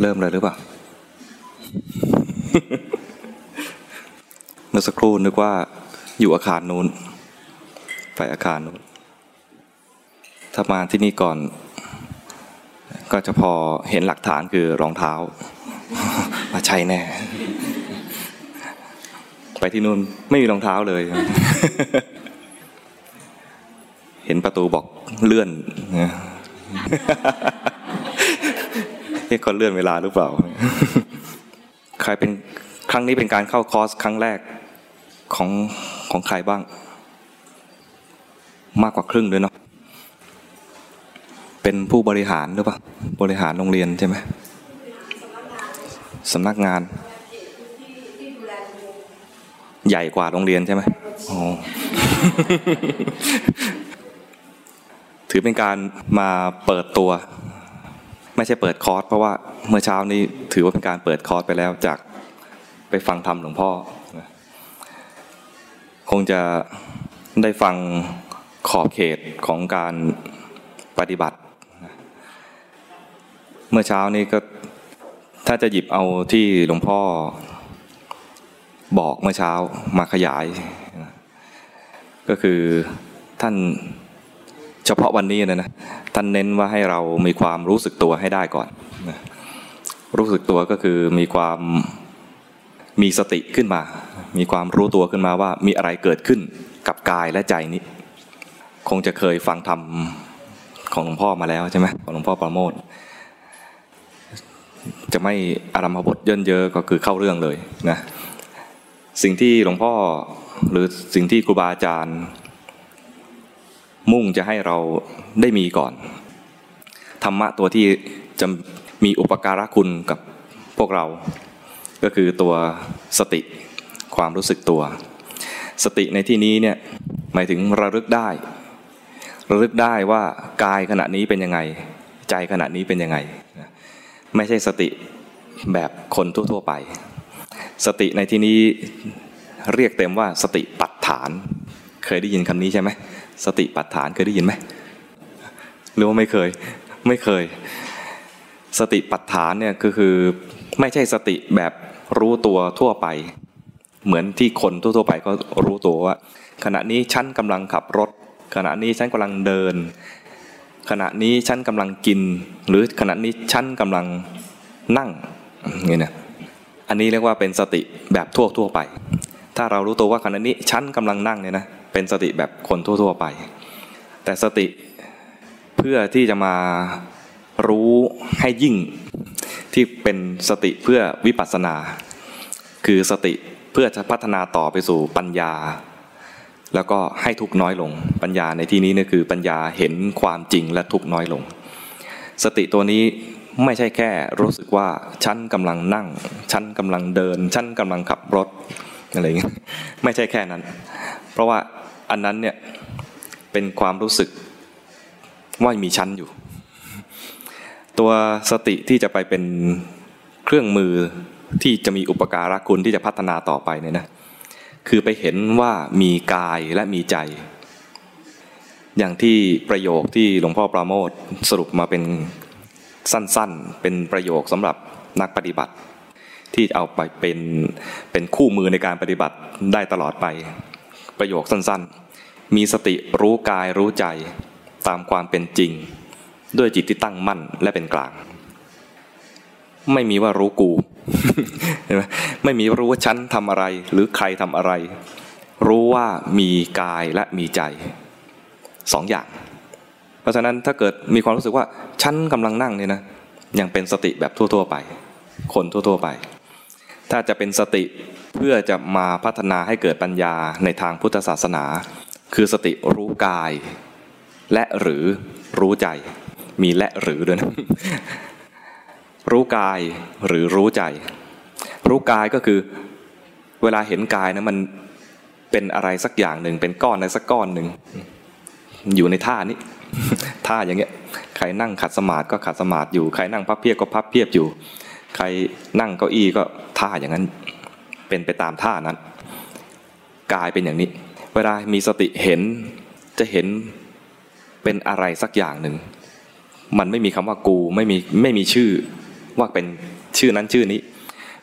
เริ่มเลยหรือเปล่า เมื่อสักครู่นึกว่าอยู่อาคารนู้น ไปอาคารนู้น ถ้ามาที่นี่ก่อน ก็จะพอเห็นหลักฐานคือรองเท้า มาใช่แน่ ไปที่นู่นไม่มีรองเท้าเลย เห็นประตูบอกเลื่อน นี่ก็เลื่อนเวลาหรือเปล่า ใครเป็นครั้งนี้เป็นการเข้าคอร์สครั้งแรกของของใครบ้าง มากกว่าครึ่งด้วยเนาะเป็นผู้บริหารหรือเปล่าบริหารโรงเรียนใช่ไหมสำนักงาน ใหญ่กว่าโรงเรียนใช่ไหมอ๋อถือเป็นการมาเปิดตัว ไม่ใช่เปิดคอร์สเพราะว่าเมื่อเช้านี้ถือว่าเป็นการเปิดคอร์สไปแล้วจากไปฟังธรรมหลวงพ่อ คงจะได้ฟังขอบเขตของการปฏิบัติ เมื่อเช้านี้ก็ถ้าจะหยิบเอาที่หลวงพ่อบอกเมื่อเช้ามาขยาย ก็คือท่าน เฉพาะวันนี้นะนะท่านเน้นว่าให้เรามีความรู้สึกตัวให้ได้ก่อนนะรู้สึกตัวก็คือมีความมีสติขึ้นมา มีความรู้ตัวขึ้นมาว่ามีอะไรเกิดขึ้นกับกายและใจนี้ คงจะเคยฟังธรรมของหลวงพ่อมาแล้วใช่ไหมของหลวงพ่อประโมทจะไม่อารัมพบทเยินเยอะก็คือเข้าเรื่องเลยนะสิ่งที่หลวงพ่อหรือสิ่งที่ครูบาอาจารย์ มุ่งจะให้เราได้มีก่อน ธรรมะตัวที่จะมีอุปการะคุณกับพวกเรา ก็คือตัวสติความรู้สึกตัว สติในที่นี้เนี่ยหมายถึงระลึกได้ ระลึกได้ว่ากายขณะนี้เป็นยังไง ใจขณะนี้เป็นยังไง ไม่ใช่สติแบบคนทั่ว ๆ ไป สติในที่นี้เรียกเต็มว่าสติปัฏฐาน เคยได้ยินคำนี้ใช่ไหม สติปัฏฐานเคยได้ยินไหมหรือว่าไม่เคยไม่เคย สติปัฏฐานเนี่ยก็คือไม่ใช่สติแบบรู้ตัวทั่วไป เหมือนที่คนทั่วๆไปก็รู้ตัวว่า ขณะนี้ฉันกำลังขับรถ ขณะนี้ฉันกำลังเดิน ขณะนี้ฉันกำลังกิน หรือขณะนี้ฉันกำลังนั่งนี่นะอันนี้เรียกว่าเป็นสติแบบทั่วทั่วไป ถ้าเรารู้ตัวว่าขณะนี้ฉันกำลังนั่งเนี่ยนะ เป็นสติแบบคนทั่ว ๆไป แต่สติเพื่อที่จะมารู้ให้ยิ่งที่เป็นสติเพื่อวิปัสสนา คือสติเพื่อจะพัฒนาต่อไปสู่ปัญญา แล้วก็ให้ทุกน้อยลง ปัญญาในที่นี้เนี่ยคือปัญญาเห็นความจริงและทุกน้อยลง สติตัวนี้ไม่ใช่แค่รู้สึกว่าฉันกำลังนั่งฉันกำลังเดินฉันกำลังขับรถอะไรอย่างเงี้ยไม่ใช่แค่นั้น เพราะว่า อันนั้นเนี่ยเป็นความรู้สึกว่ามีชั้นอยู่ ตัวสติที่จะไปเป็นเครื่องมือที่จะมีอุปการะคุณที่จะพัฒนาต่อไปเนี่ยนะคือไปเห็นว่ามีกายและมีใจ อย่างที่ประโยคที่หลวงพ่อปราโมทสรุปมาเป็นสั้นๆ เป็นประโยคสำหรับนักปฏิบัติ ที่เอาไปเป็นเป็นคู่มือในการปฏิบัติได้ตลอดไป ประโยคสั้นๆ มีสติรู้กายรู้ใจตามความเป็นจริง ด้วยจิตที่ตั้งมั่นและเป็นกลาง ไม่มีว่ารู้กูเห็นไหมไม่มีรู้ว่าฉันทำอะไร หรือใครทำอะไร รู้ว่ามีกายและมีใจสองอย่าง เพราะฉะนั้นถ้าเกิดมีความรู้สึกว่าฉันกำลังนั่งเนี่ยนะยังเป็นสติแบบทั่ว ๆ ไป คนทั่ว ๆ ไป ถ้าจะเป็นสติ เพื่อจะมาพัฒนาให้เกิดปัญญาในทางพุทธศาสนา คือสติรู้กาย และหรือรู้ใจ มีและหรือด้วยนะรู้กายหรือรู้ใจ รู้กายก็คือเวลาเห็นกายนะมันเป็นอะไรสักอย่างหนึ่งเป็นก้อนอะไรสักก้อนหนึ่งอยู่ในท่านี้ท่าอย่างเงี้ย ใครนั่งขัดสมาธิก็ขัดสมาธิอยู่ ใครนั่งพับเพียบก็พับเพียบอยู่ ใครนั่งเก้าอี้ก็ท่าอย่างนั้น เป็นไปตามท่านั้น กายเป็นอย่างนี้ เวลามีสติเห็นจะเห็นเป็นอะไรสักอย่างหนึ่ง มันไม่มีคำว่ากูไม่มีไม่มีชื่อว่าเป็นชื่อนั้นชื่อนี้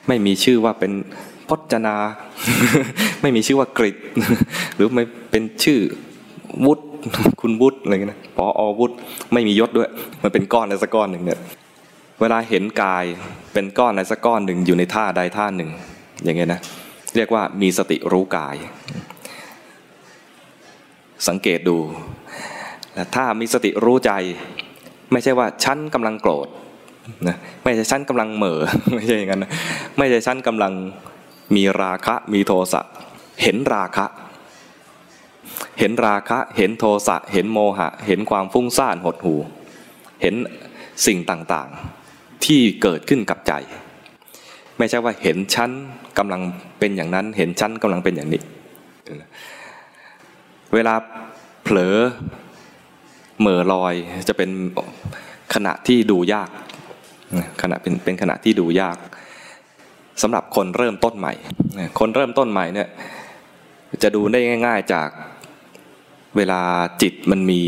ไม่มีชื่อว่าเป็นพจนา ไม่มีชื่อว่ากริดหรือไม่เป็นชื่อวุฒิคุณวุฒิอะไรเงี้ยนะพออวุฒิไม่มียศด้วย มันเป็นก้อนอะไรสักก้อนหนึ่งเนี่ยเวลาเห็นกายเป็นก้อนอะไรสักก้อนหนึ่งอยู่ในท่าใดท่าหนึ่ง อย่างเงี้ยนะเรียกว่ามีสติรู้กาย สังเกตดูแต่ถ้ามีสติรู้ใจ ไม่ใช่ว่าฉันกำลังโกรธนะไม่ใช่ฉันกำลังเหม่อไม่ใช่อย่างนั้นนะไม่ใช่ฉันกำลังมีราคะมีโทสะเห็นราคะ เห็นราคะ เห็นโทสะเห็นโมหะ เห็นความฟุ้งซ่านหดหูเห็นสิ่งต่างๆ ที่เกิดขึ้นกับใจ ไม่ใช่ว่าเห็นฉันกำลังเป็นอย่างนั้น เห็นฉันกำลังเป็นอย่างนี้ เวลาเผลอเหม่อลอยจะเป็นขณะที่ดูยากขณะเป็นเป็นขณะที่ดูยากสำหรับคนเริ่มต้นใหม่ คนเริ่มต้นใหม่เนี่ยจะดูได้ง่าย ๆจากเวลาจิตมันมี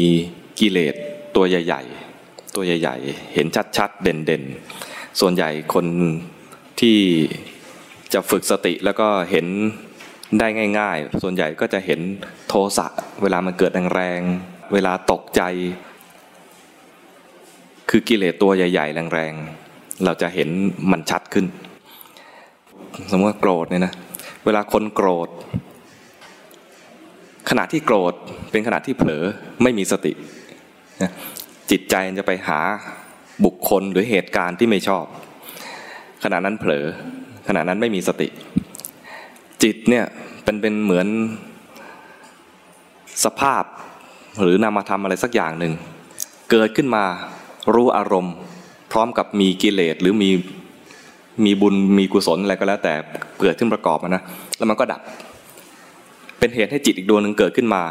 กิเลสตัวใหญ่ ๆ ตัวใหญ่ ๆ เห็นชัดๆเด่นๆส่วนใหญ่คน ที่จะฝึกสติแล้วก็เห็นได้ง่าย ๆ ส่วนใหญ่ก็จะเห็นโทสะเวลามันเกิดแรงๆ เวลาตกใจ คือกิเลสตัวใหญ่ ๆ แรงๆ เราจะเห็นมันชัดขึ้น สมมติว่าโกรธเนี่ยนะ เวลาคนโกรธ ขณะที่โกรธเป็นขณะที่เผลอไม่มีสติ จิตใจจะไปหาบุคคลหรือเหตุการณ์ที่ไม่ชอบ ขณะนั้นเผลอ ขณะนั้นไม่มีสติ จิตเนี่ยเป็นเป็นเหมือนสภาพหรือนามธรรมอะไรสักอย่างหนึ่ง เกิดขึ้นมารู้อารมณ์ พร้อมกับมีกิเลสหรือมีมีบุญมีกุศลอะไรก็แล้ว แต่เกิดขึ้นประกอบนะแล้วมันก็ดับ เป็นเหตุให้จิตอีกดวงหนึ่งเกิดขึ้นมา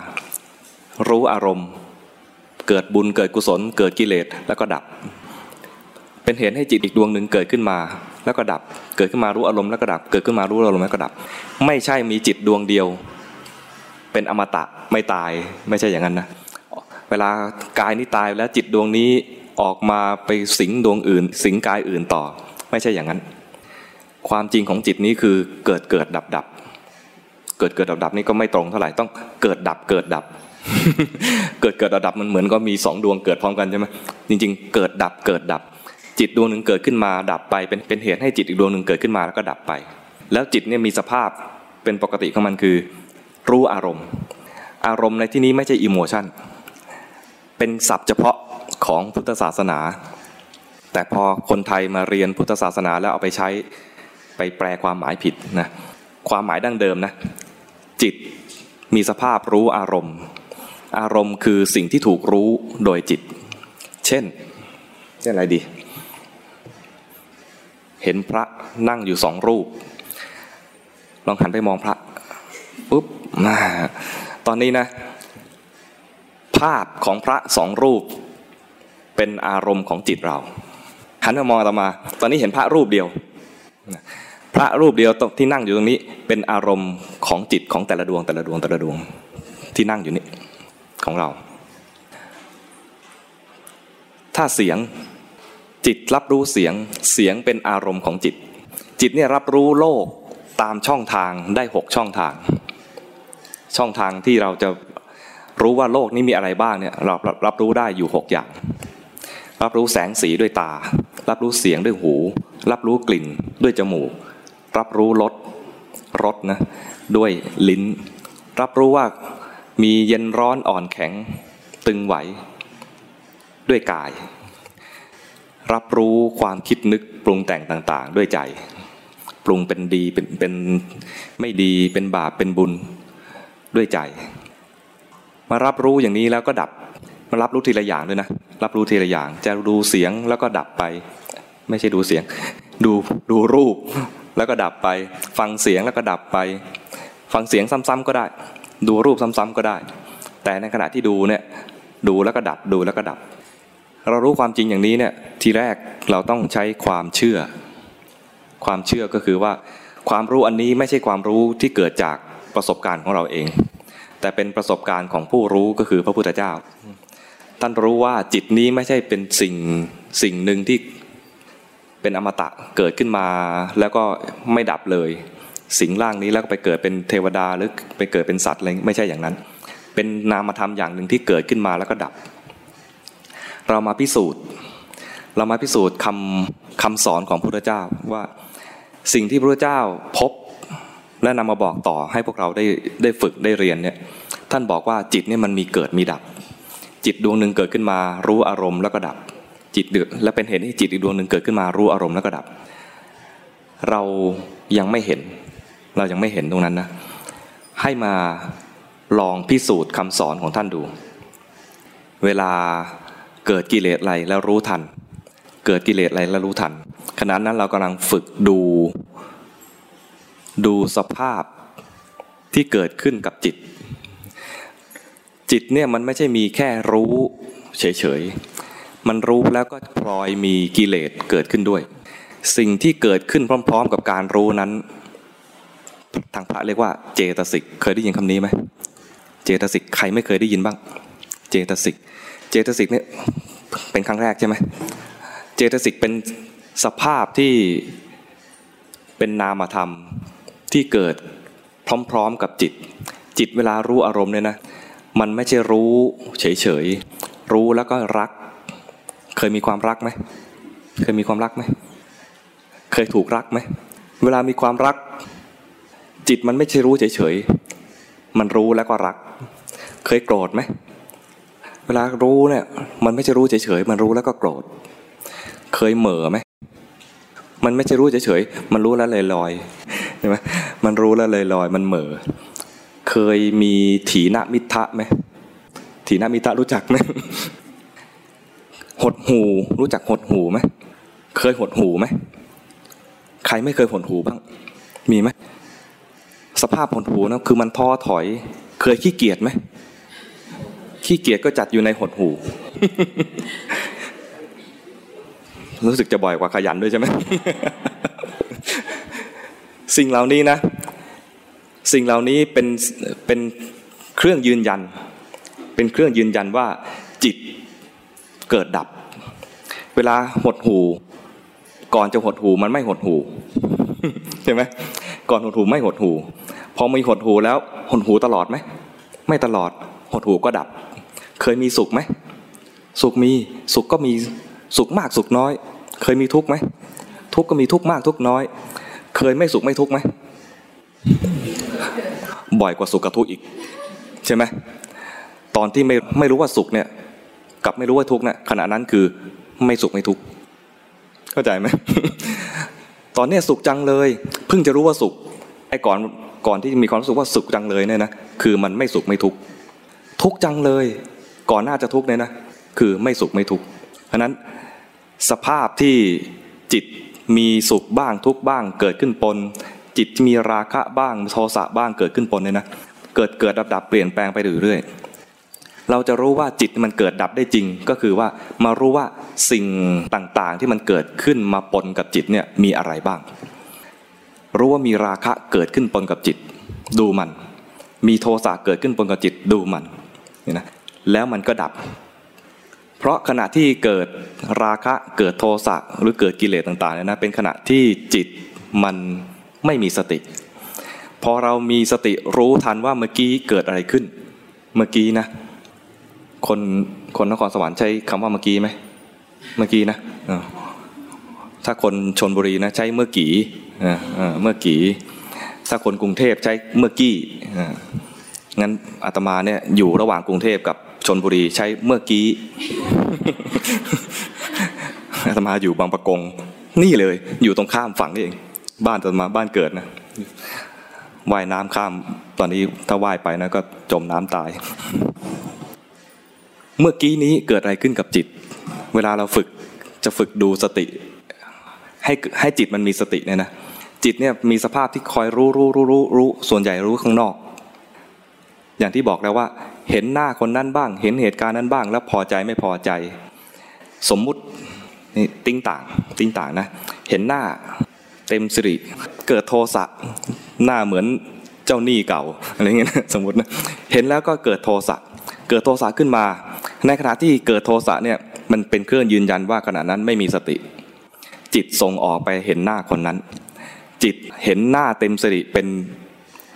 รู้อารมณ์ เกิดบุญเกิดกุศล เกิดกิเลสแล้วก็ดับ เป็นเหตุให้จิตอีกดวงหนึ่งเกิดขึ้นมา แล้วก็ดับ เกิดขึ้นมารู้อารมณ์แล้วก็ดับ เกิดขึ้นมารู้อารมณ์แล้วก็ดับ ไม่ใช่มีจิตดวงเดียว เป็นอมตะไม่ตายไม่ใช่อย่างนั้นนะเวลากายนี้ตายแล้วจิตดวงนี้ออกมาไปสิงดวงอื่น สิงกายอื่นต่อ ไม่ใช่อย่างนั้น ความจริงของจิตนี้คือเกิดเกิดดับดับเกิดเกิดดับดับนี่ก็ไม่ตรงเท่าไหร่ต้องเกิดดับเกิดดับ เกิดเกิดดับดับมันเหมือนก็มีสองดวงเกิดพร้อมกันใช่ไหมจริง ๆ เกิดดับเกิดดับ จิตดวงหนึ่งเกิดขึ้นมาดับไปเป็นเป็นเหตุให้จิตอีกดวงหนึ่งเกิดขึ้นมาแล้วก็ดับไป แล้วจิตเนี่ยมีสภาพเป็นปกติของมันคือ รู้อารมณ์ อารมณ์ในที่นี้ไม่ใช่อิโมชันเป็นศัพท์เฉพาะของพุทธศาสนา แต่พอคนไทยมาเรียนพุทธศาสนาแล้วเอาไปใช้ไปแปลความหมายผิดนะความหมายดั้งเดิมนะจิตมีสภาพรู้อารมณ์ อารมณ์คือสิ่งที่ถูกรู้โดยจิต เช่นเช่นอะไรดี เห็นพระนั่งอยู่สองรูป ลองหันไปมองพระปุ๊บมาตอนนี้นะ ภาพของพระสองรูป เป็นอารมณ์ของจิตเรา หันมามองต่อมา ตอนนี้เห็นพระรูปเดียว พระรูปเดียวที่นั่งอยู่ตรงนี้ เป็นอารมณ์ของจิตของแต่ละดวงแต่ละดวงแต่ละดวงที่นั่งอยู่นี่ของเรา ถ้าเสียง จิตรับรู้เสียงเสียงเป็นอารมณ์ของจิต จิตเนี่ยรับรู้โลกตามช่องทางได้หกช่องทาง ช่องทางที่เราจะรู้ว่าโลกนี้มีอะไรบ้างเนี่ยเรารับรู้ได้อยู่หกอย่าง รับรู้แสงสีด้วยตา รับรู้เสียงด้วยหู รับรู้กลิ่นด้วยจมูก รับรู้รสรสนะด้วยลิ้น รับรู้ว่ามีเย็นร้อนอ่อนแข็งตึงไหว ด้วยกาย รับรู้ความคิดนึกปรุงแต่งต่าง ๆ ด้วยใจ ปรุงเป็นดีเป็นเป็นไม่ดีเป็นบาปเป็นบุญด้วยใจ มารับรู้อย่างนี้แล้วก็ดับมารับรู้ทีละอย่างด้วยนะรับรู้ทีละอย่าง จะดูเสียงแล้วก็ดับไป ไม่ใช่ดูเสียง ดูดูรูปแล้วก็ดับไป ฟังเสียงแล้วก็ดับไป ฟังเสียงซ้ำๆก็ได้ ดูรูปซ้ำๆก็ได้ แต่ในขณะที่ดูเนี่ยดูแล้วก็ดับดูแล้วก็ดับ เรารู้ความจริงอย่างนี้เนี่ยทีแรกเราต้องใช้ความเชื่อ ความเชื่อก็คือว่า ความรู้อันนี้ไม่ใช่ความรู้ที่เกิดจากประสบการณ์ของเราเอง แต่เป็นประสบการณ์ของผู้รู้ก็คือพระพุทธเจ้า ท่านรู้ว่าจิตนี้ไม่ใช่เป็นสิ่งสิ่งหนึ่งที่เป็นอมตะเกิดขึ้นมาแล้วก็ไม่ดับเลย สิ่งร่างนี้แล้วก็ไปเกิดเป็นเทวดาหรือไปเกิดเป็นสัตว์อะไรไม่ใช่อย่างนั้น เป็นนามธรรมอย่างหนึ่งที่เกิดขึ้นมาแล้วก็ดับ เรามาพิสูจน์ เรามาพิสูจน์คำคำสอนของพระพุทธเจ้าว่าสิ่งที่พระพุทธเจ้าพบและนำมาบอกต่อให้พวกเราได้ได้ฝึกได้เรียนเนี่ยท่านบอกว่าจิตเนี่ยมันมีเกิดมีดับ จิตดวงหนึ่งเกิดขึ้นมารู้อารมณ์แล้วก็ดับ จิตเดือดและเป็นเหตุให้จิตอีกดวงหนึ่งเกิดขึ้นมารู้อารมณ์แล้วก็ดับ เรายังไม่เห็น เรายังไม่เห็นตรงนั้นนะให้มาลองพิสูจน์คำสอนของท่านดู เวลา เกิดกิเลสอะไรแล้วรู้ทัน เกิดกิเลสอะไรแล้วรู้ทัน ขณะนั้นเรากำลังฝึกดู ดูสภาพที่เกิดขึ้นกับจิต จิตเนี่ยมันไม่ใช่มีแค่รู้เฉยๆ มันรู้แล้วก็พลอยมีกิเลสเกิดขึ้นด้วย สิ่งที่เกิดขึ้นพร้อม ๆ กับการรู้นั้น ทางพระเรียกว่าเจตสิก เคยได้ยินคำนี้ไหม เจตสิก ใครไม่เคยได้ยินบ้าง เจตสิกเจตสิกเนี่ยเป็นครั้งแรกใช่ไหมเจตสิกเป็นสภาพที่เป็นนามธรรมที่เกิดพร้อมๆกับจิต จิตเวลารู้อารมณ์เนี่ยนะมันไม่ใช่รู้เฉยๆรู้แล้วก็รัก เคยมีความรักไหมเคยมีความรักไหมเคยถูกรักไหมเวลามีความรัก จิตมันไม่ใช่รู้เฉยๆมันรู้แล้วก็รัก เคยโกรธไหม เวลารู้เนี่ยมันไม่ใช่รู้เฉยๆมันรู้แล้วก็โกรธ เคยเหม่อไหมมันไม่ใช่รู้เฉยๆมันรู้แล้วเลยลอยช่ไหมมันรู้แล้วเลยลอย มันเหม่อเคยมีถีนมิทะไหมถีนมิทะรู้จักไหมหดหูรู้จักหดหูไหมเคยหดหูไหมใครไม่เคยหดหูบ้าง มีไหมสภาพหดหูนะคือมันท้อถอย เคยขี้เกียจไหม ขี้เกียจก็จัดอยู่ในหดหูรู้สึกจะบ่อยกว่าขยันด้วยใช่ไหมสิ่งเหล่านี้นะ สิ่งเหล่านี้เป็นเป็นเครื่องยืนยัน เป็นเครื่องยืนยันว่า จิตเกิดดับ เวลาหดหูก่อนจะหดหูมันไม่หดหูใช่ไหมก่อนหดหูไม่หดหูพอมีหดหูแล้วหดหูตลอดไหมไม่ตลอดหดหูก็ดับ เคยมีสุขไหมสุขมีสุขก็มีสุขมากสุขน้อย เคยมีทุกข์ไหมทุกข์ก็มีทุกข์มากทุกข์น้อย เคยไม่สุขไม่ทุกข์ไหมบ่อยกว่าสุขกับทุกข์อีก ใช่ไหมตอนที่ไม่ไม่รู้ว่าสุขเนี่ย กับไม่รู้ว่าทุกข์เนี่ยขณะนั้นคือไม่สุขไม่ทุกข์เข้าใจไหมตอนนี้สุขจังเลย เพิ่งจะรู้ว่าสุขไอ้ก่อนก่อนที่มีความรู้สึกว่าสุขจังเลยเนี่ยนะคือมันไม่สุขไม่ทุกข์ทุกจังเลย ก่อนหน้าจะทุกข์เนี่ยนะคือไม่สุขไม่ทุกข์เพราะนั้นสภาพที่จิตมีสุขบ้างทุกบ้างเกิดขึ้นปน จิตมีราคะบ้างโทสะบ้างเกิดขึ้นปนเนี่ยนะเกิดเกิดดับดับเปลี่ยนแปลงไปเรื่อยๆเราจะรู้ว่าจิตมันเกิดดับได้จริง ก็คือว่ามารู้ว่าสิ่งต่างๆที่มันเกิดขึ้นมาปนกับจิตเนี่ยมีอะไรบ้าง รู้ว่ามีราคะเกิดขึ้นปนกับจิต ดูมัน มีโทสะเกิดขึ้นปนกับจิตดูมันนี่นะ แล้วมันก็ดับ เพราะขณะที่เกิดราคะเกิดโทสะหรือเกิดกิเลสต่างๆเนี่ยนะเป็นขณะที่จิตมันไม่มีสติ พอเรามีสติรู้ทันว่าเมื่อกี้เกิดอะไรขึ้น เมื่อกี้นะ คนคนนครสวรรค์ใช้คำว่าเมื่อกี้ไหมเมื่อกี้นะถ้าคนชนบุรีนะใช้เมื่อกี้เมื่อกี้ถ้าคนกรุงเทพใช้เมื่อกี้งั้นอาตมาเนี่ยอยู่ระหว่างกรุงเทพกับ ชนบุรีใช้เมื่อกี้อาตมาอยู่บางประกง นี่เลย อยู่ตรงข้ามฝั่งนี่เอง บ้านอาตมาบ้านเกิดนะว่ายน้ำข้ามตอนนี้ถ้าว่ายไปนะก็จมน้ำตาย เมื่อกี้นี้เกิดอะไรขึ้นกับจิต เวลาเราฝึกจะฝึกดูสติ ให้ให้จิตมันมีสติเนี่ยนะจิตเนี่ยมีสภาพที่คอยรู้รู้รู้รู้รู้ส่วนใหญ่รู้ข้างนอก อย่างที่บอกแล้วว่า เห็นหน้าคนนั้นบ้าง เห็นเหตุการณ์นั้นบ้าง แล้วพอใจไม่พอใจ สมมุตินี่ติ้งต่างติ้งต่างนะ เห็นหน้าเต็มสิริเกิดโทสะหน้าเหมือนเจ้าหนี้เก่าอะไรเงี้ยสมมตินะเห็นแล้วก็เกิดโทสะเกิดโทสะขึ้นมา ในขณะที่เกิดโทสะเนี่ยมันเป็นเครื่องยืนยันว่าขณะนั้นไม่มีสติ จิตส่งออกไปเห็นหน้าคนนั้น จิตเห็นหน้าเต็มสติเป็น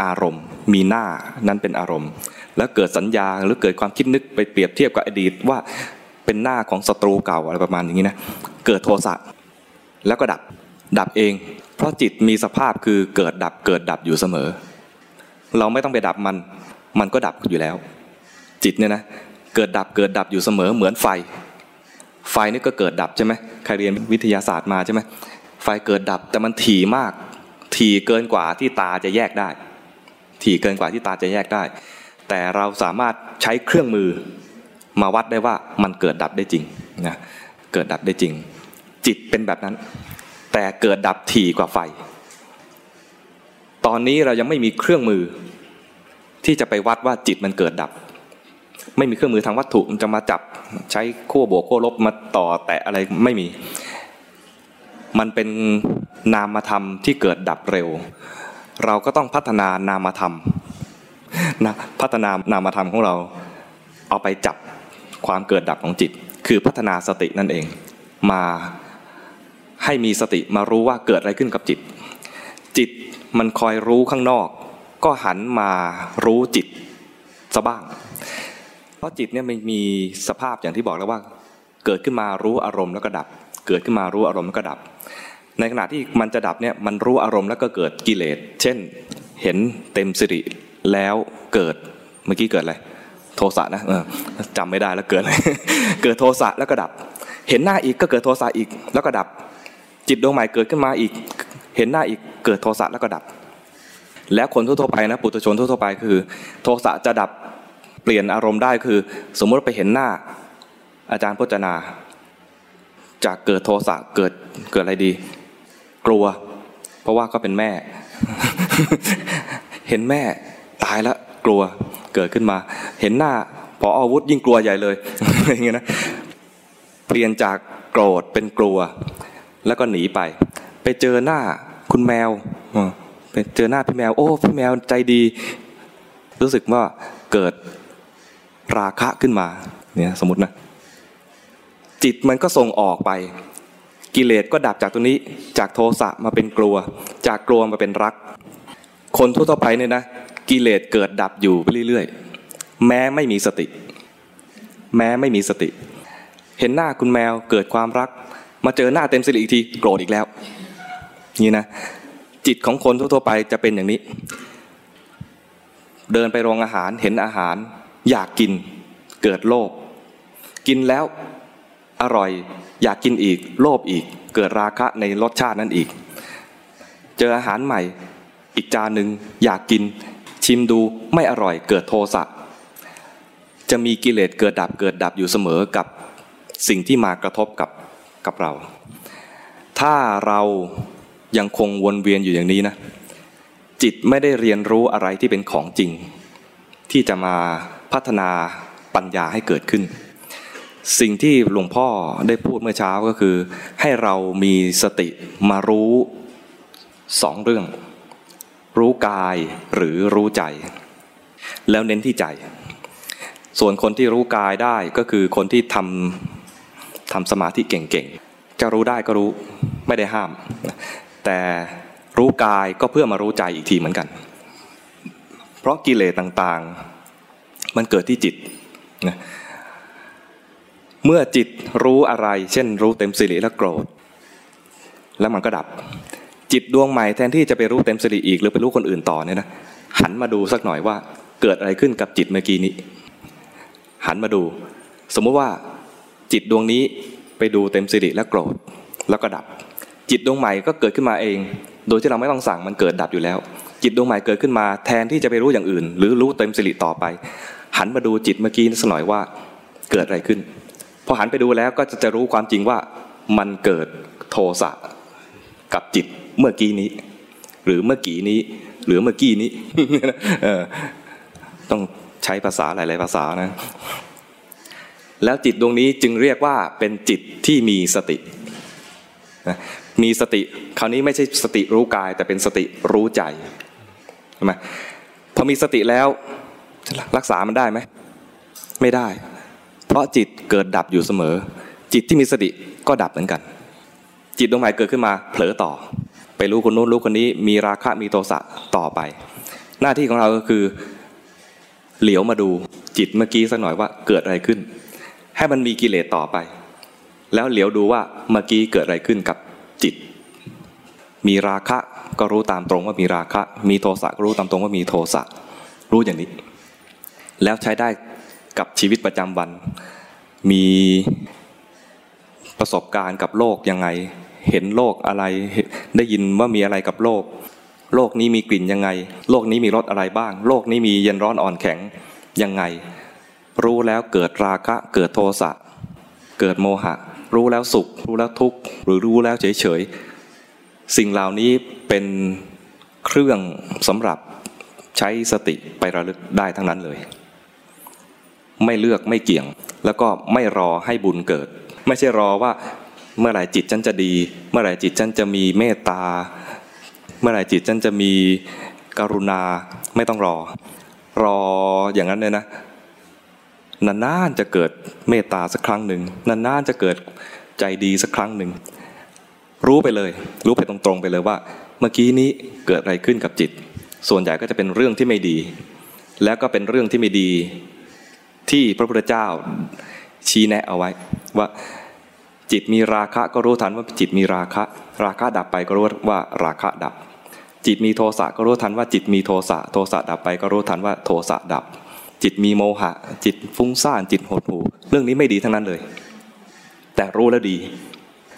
อารมณ์ มีหน้านั้นเป็นอารมณ์ แล้วเกิดสัญญาหรือเกิดความคิดนึกไปเปรียบเทียบกับอดีตว่าเป็นหน้าของศัตรูเก่าอะไรประมาณอย่างนี้นะเกิดโทสะแล้วก็ดับดับเอง เพราะจิตมีสภาพคือเกิดดับเกิดดับอยู่เสมอ เราไม่ต้องไปดับมัน มันก็ดับอยู่แล้ว จิตเนี่ยนะเกิดดับเกิดดับอยู่เสมอเหมือนไฟ ไฟนี่ก็เกิดดับใช่ไหมใครเรียนวิทยาศาสตร์มาใช่ไหมไฟเกิดดับแต่มันถี่มาก ถี่เกินกว่าที่ตาจะแยกได้ ถี่เกินกว่าที่ตาจะแยกได้ แต่เราสามารถใช้เครื่องมือมาวัดได้ว่ามันเกิดดับได้จริงนะเกิดดับได้จริง จิตเป็นแบบนั้น แต่เกิดดับถี่กว่าไฟ ตอนนี้เรายังไม่มีเครื่องมือ ที่จะไปวัดว่าจิตมันเกิดดับ ไม่มีเครื่องมือทางวัตถุมันจะมาจับใช้ขั้วบวกขั้วลบมาต่อแตะอะไรไม่มี มันเป็นนามธรรมที่เกิดดับเร็ว เราก็ต้องพัฒนานามธรรม นะพัฒนานามธรรมของเราเอาไปจับความเกิดดับของจิต คือพัฒนาสตินั่นเอง มาให้มีสติมารู้ว่าเกิดอะไรขึ้นกับจิต จิตมันคอยรู้ข้างนอก ก็หันมารู้จิตซะบ้าง เพราะจิตเนี่ยมันมีสภาพอย่างที่บอกแล้วว่า เกิดขึ้นมารู้อารมณ์แล้วก็ดับ เกิดขึ้นมารู้อารมณ์แล้วก็ดับ ในขณะที่มันจะดับเนี่ยมันรู้อารมณ์แล้วก็เกิดกิเลส เช่น เห็นเต็มสิริ แล้วเกิดเมื่อกี้เกิดอะไรโทสะนะจำไม่ได้แล้วเกิดอะไรเกิดโทสะแล้วก็ดับ เห็นหน้าอีกก็เกิดโทสะอีกแล้วก็ดับ จิตดวงใหม่เกิดขึ้นมาอีก เห็นหน้าอีกเกิดโทสะแล้วก็ดับ แล้วคนทั่วไปนะปุถุชนทั่วไปคือ โทสะจะดับเปลี่ยนอารมณ์ได้คือ สมมติไปเห็นหน้าอาจารย์พจนา จากเกิดโทสะเกิดเกิดอะไรดี กลัว เพราะว่าก็เป็นแม่ เห็นแม่ ตายแล้วกลัวเกิดขึ้นมา เห็นหน้าพออาวุธยิ่งกลัวใหญ่เลยอย่างเงี้ยนะเปลี่ยนจากโกรธเป็นกลัว แล้วก็หนีไป ไปเจอหน้าคุณแมวไปเจอหน้าพี่แมว โอ้พี่แมวใจดี รู้สึกว่าเกิดราคะขึ้นมาเนี่ยสมมตินะจิตมันก็ส่งออกไป กิเลสก็ดับจากตัวนี้จากโทสะมาเป็นกลัว จากกลัวมาเป็นรัก คนทั่วไปเนี่ยนะ กิเลสเกิดดับอยู่ไปเรื่อยๆ แม้ไม่มีสติ แม้ไม่มีสติ เห็นหน้าคุณแมวเกิดความรัก มาเจอหน้าเต็มสิริอีกทีโกรธอีกแล้ว นี่นะ จิตของคนทั่วไปจะเป็นอย่างนี้ เดินไปโรงอาหารเห็นอาหาร อยากกิน เกิดโลภกินแล้วอร่อย อยากกินอีก โลภอีก เกิดราคะในรสชาตินั้นอีก เจออาหารใหม่ อีกจานหนึ่งอยากกิน ชิมดูไม่อร่อยเกิดโทสะจะมีกิเลสเกิดดับเกิดดับอยู่เสมอกับสิ่งที่มากระทบกับกับเรา ถ้าเรายังคงวนเวียนอยู่อย่างนี้นะ จิตไม่ได้เรียนรู้อะไรที่เป็นของจริง ที่จะมาพัฒนาปัญญาให้เกิดขึ้น สิ่งที่หลวงพ่อได้พูดเมื่อเช้าก็คือ ให้เรามีสติมารู้สองเรื่อง รู้กายหรือรู้ใจ แล้วเน้นที่ใจ ส่วนคนที่รู้กายได้ก็คือคนที่ทำทำสมาธิเก่งๆ จะรู้ได้ก็รู้ไม่ได้ห้าม แต่รู้กายก็เพื่อมารู้ใจอีกทีเหมือนกัน เพราะกิเลสต่างๆ มันเกิดที่จิตนะเมื่อจิตรู้อะไร เช่นรู้เต็มสิริและโกรธ แล้วมันก็ดับ จิตดวงใหม่แทนที่จะไปรู้เต็มสิริอีกหรือไปรู้คนอื่นต่อเนี่ยนะหันมาดูสักหน่อยว่า เกิดอะไรขึ้นกับจิตเมื่อกี้นี้ หันมาดู สมมุติว่าจิตดวงนี้ไปดูเต็มสิริและโกรธแล้วก็ดับ จิตดวงใหม่ก็เกิดขึ้นมาเอง โดยที่เราไม่ต้องสั่งมันเกิดดับอยู่แล้ว จิตดวงใหม่เกิดขึ้นมา แทนที่จะไปรู้อย่างอื่น หรือรู้เต็มสิริต่อไป หันมาดูจิตเมื่อกี้สักหน่อยว่า เกิดอะไรขึ้นพอหันไปดูแล้วก็จะจะรู้ความจริงว่ามันเกิดโทสะกับจิต เมื่อกี้นี้ หรือเมื่อกี้นี้ หรือเมื่อกี้นี้ต้องใช้ภาษาหลาย ๆ ภาษานะ แล้วจิตดวงนี้จึงเรียกว่าเป็นจิตที่มีสติมีสติคราวนี้ไม่ใช่สติรู้กาย แต่เป็นสติรู้ใจใช่ไหมพอมีสติแล้วรักษามันได้ไหมไม่ได้ เพราะจิตเกิดดับอยู่เสมอ จิตที่มีสติก็ดับเหมือนกัน จิตดวงใหม่เกิดขึ้นมาเผลอต่อ ไปรู้คนโน้นรู้คนนี้มีราคะมีโทสะต่อไป หน้าที่ของเราก็คือเหลียวมาดูจิตเมื่อกี้สักหน่อยว่าเกิดอะไรขึ้น ให้มันมีกิเลสต่อไป แล้วเหลียวดูว่าเมื่อกี้เกิดอะไรขึ้นกับจิต มีราคะก็รู้ตามตรงว่ามีราคะ มีโทสะก็รู้ตามตรงว่ามีโทสะรู้อย่างนี้ แล้วใช้ได้กับชีวิตประจำวัน มีประสบการณ์กับโลกยังไง เห็นโลกอะไร ได้ยินว่ามีอะไรกับโลก โลกนี้มีกลิ่นยังไง โลกนี้มีรสอะไรบ้าง โลกนี้มีเย็นร้อนอ่อนแข็งยังไง รู้แล้วเกิดราคะ เกิดโทสะ เกิดโมหะ รู้แล้วสุข รู้แล้วทุกข์ หรือรู้แล้วเฉยเฉยสิ่งเหล่านี้เป็นเครื่องสำหรับใช้สติไประลึกได้ทั้งนั้นเลย ไม่เลือกไม่เกี่ยง แล้วก็ไม่รอให้บุญเกิด ไม่ใช่รอว่า เมื่อไหร่จิตฉันจะดี เมื่อไหร่จิตฉันจะมีเมตตา เมื่อไหร่จิตฉันจะมีกรุณาไม่ต้องรอ รออย่างนั้นเลยนะนานๆจะเกิดเมตตาสักครั้งหนึ่งนานๆจะเกิดใจดีสักครั้งหนึ่งรู้ไปเลย รู้ไปตรงๆไปเลยว่า เมื่อกี้นี้เกิดอะไรขึ้นกับจิต ส่วนใหญ่ก็จะเป็นเรื่องที่ไม่ดี แล้วก็เป็นเรื่องที่ไม่ดีที่พระพุทธเจ้าชี้แนะเอาไว้ว่า จิตมีราคะก็รู้ทันว่าจิตมีราคะ ราคะดับไปก็รู้ว่าราคะดับ จิตมีโทสะก็รู้ทันว่าจิตมีโทสะ โทสะดับไปก็รู้ทันว่าโทสะดับ จิตมีโมหะ จิตฟุ้งซ่านจิตหดหู่เรื่องนี้ไม่ดีทั้งนั้นเลย แต่รู้แล้วดี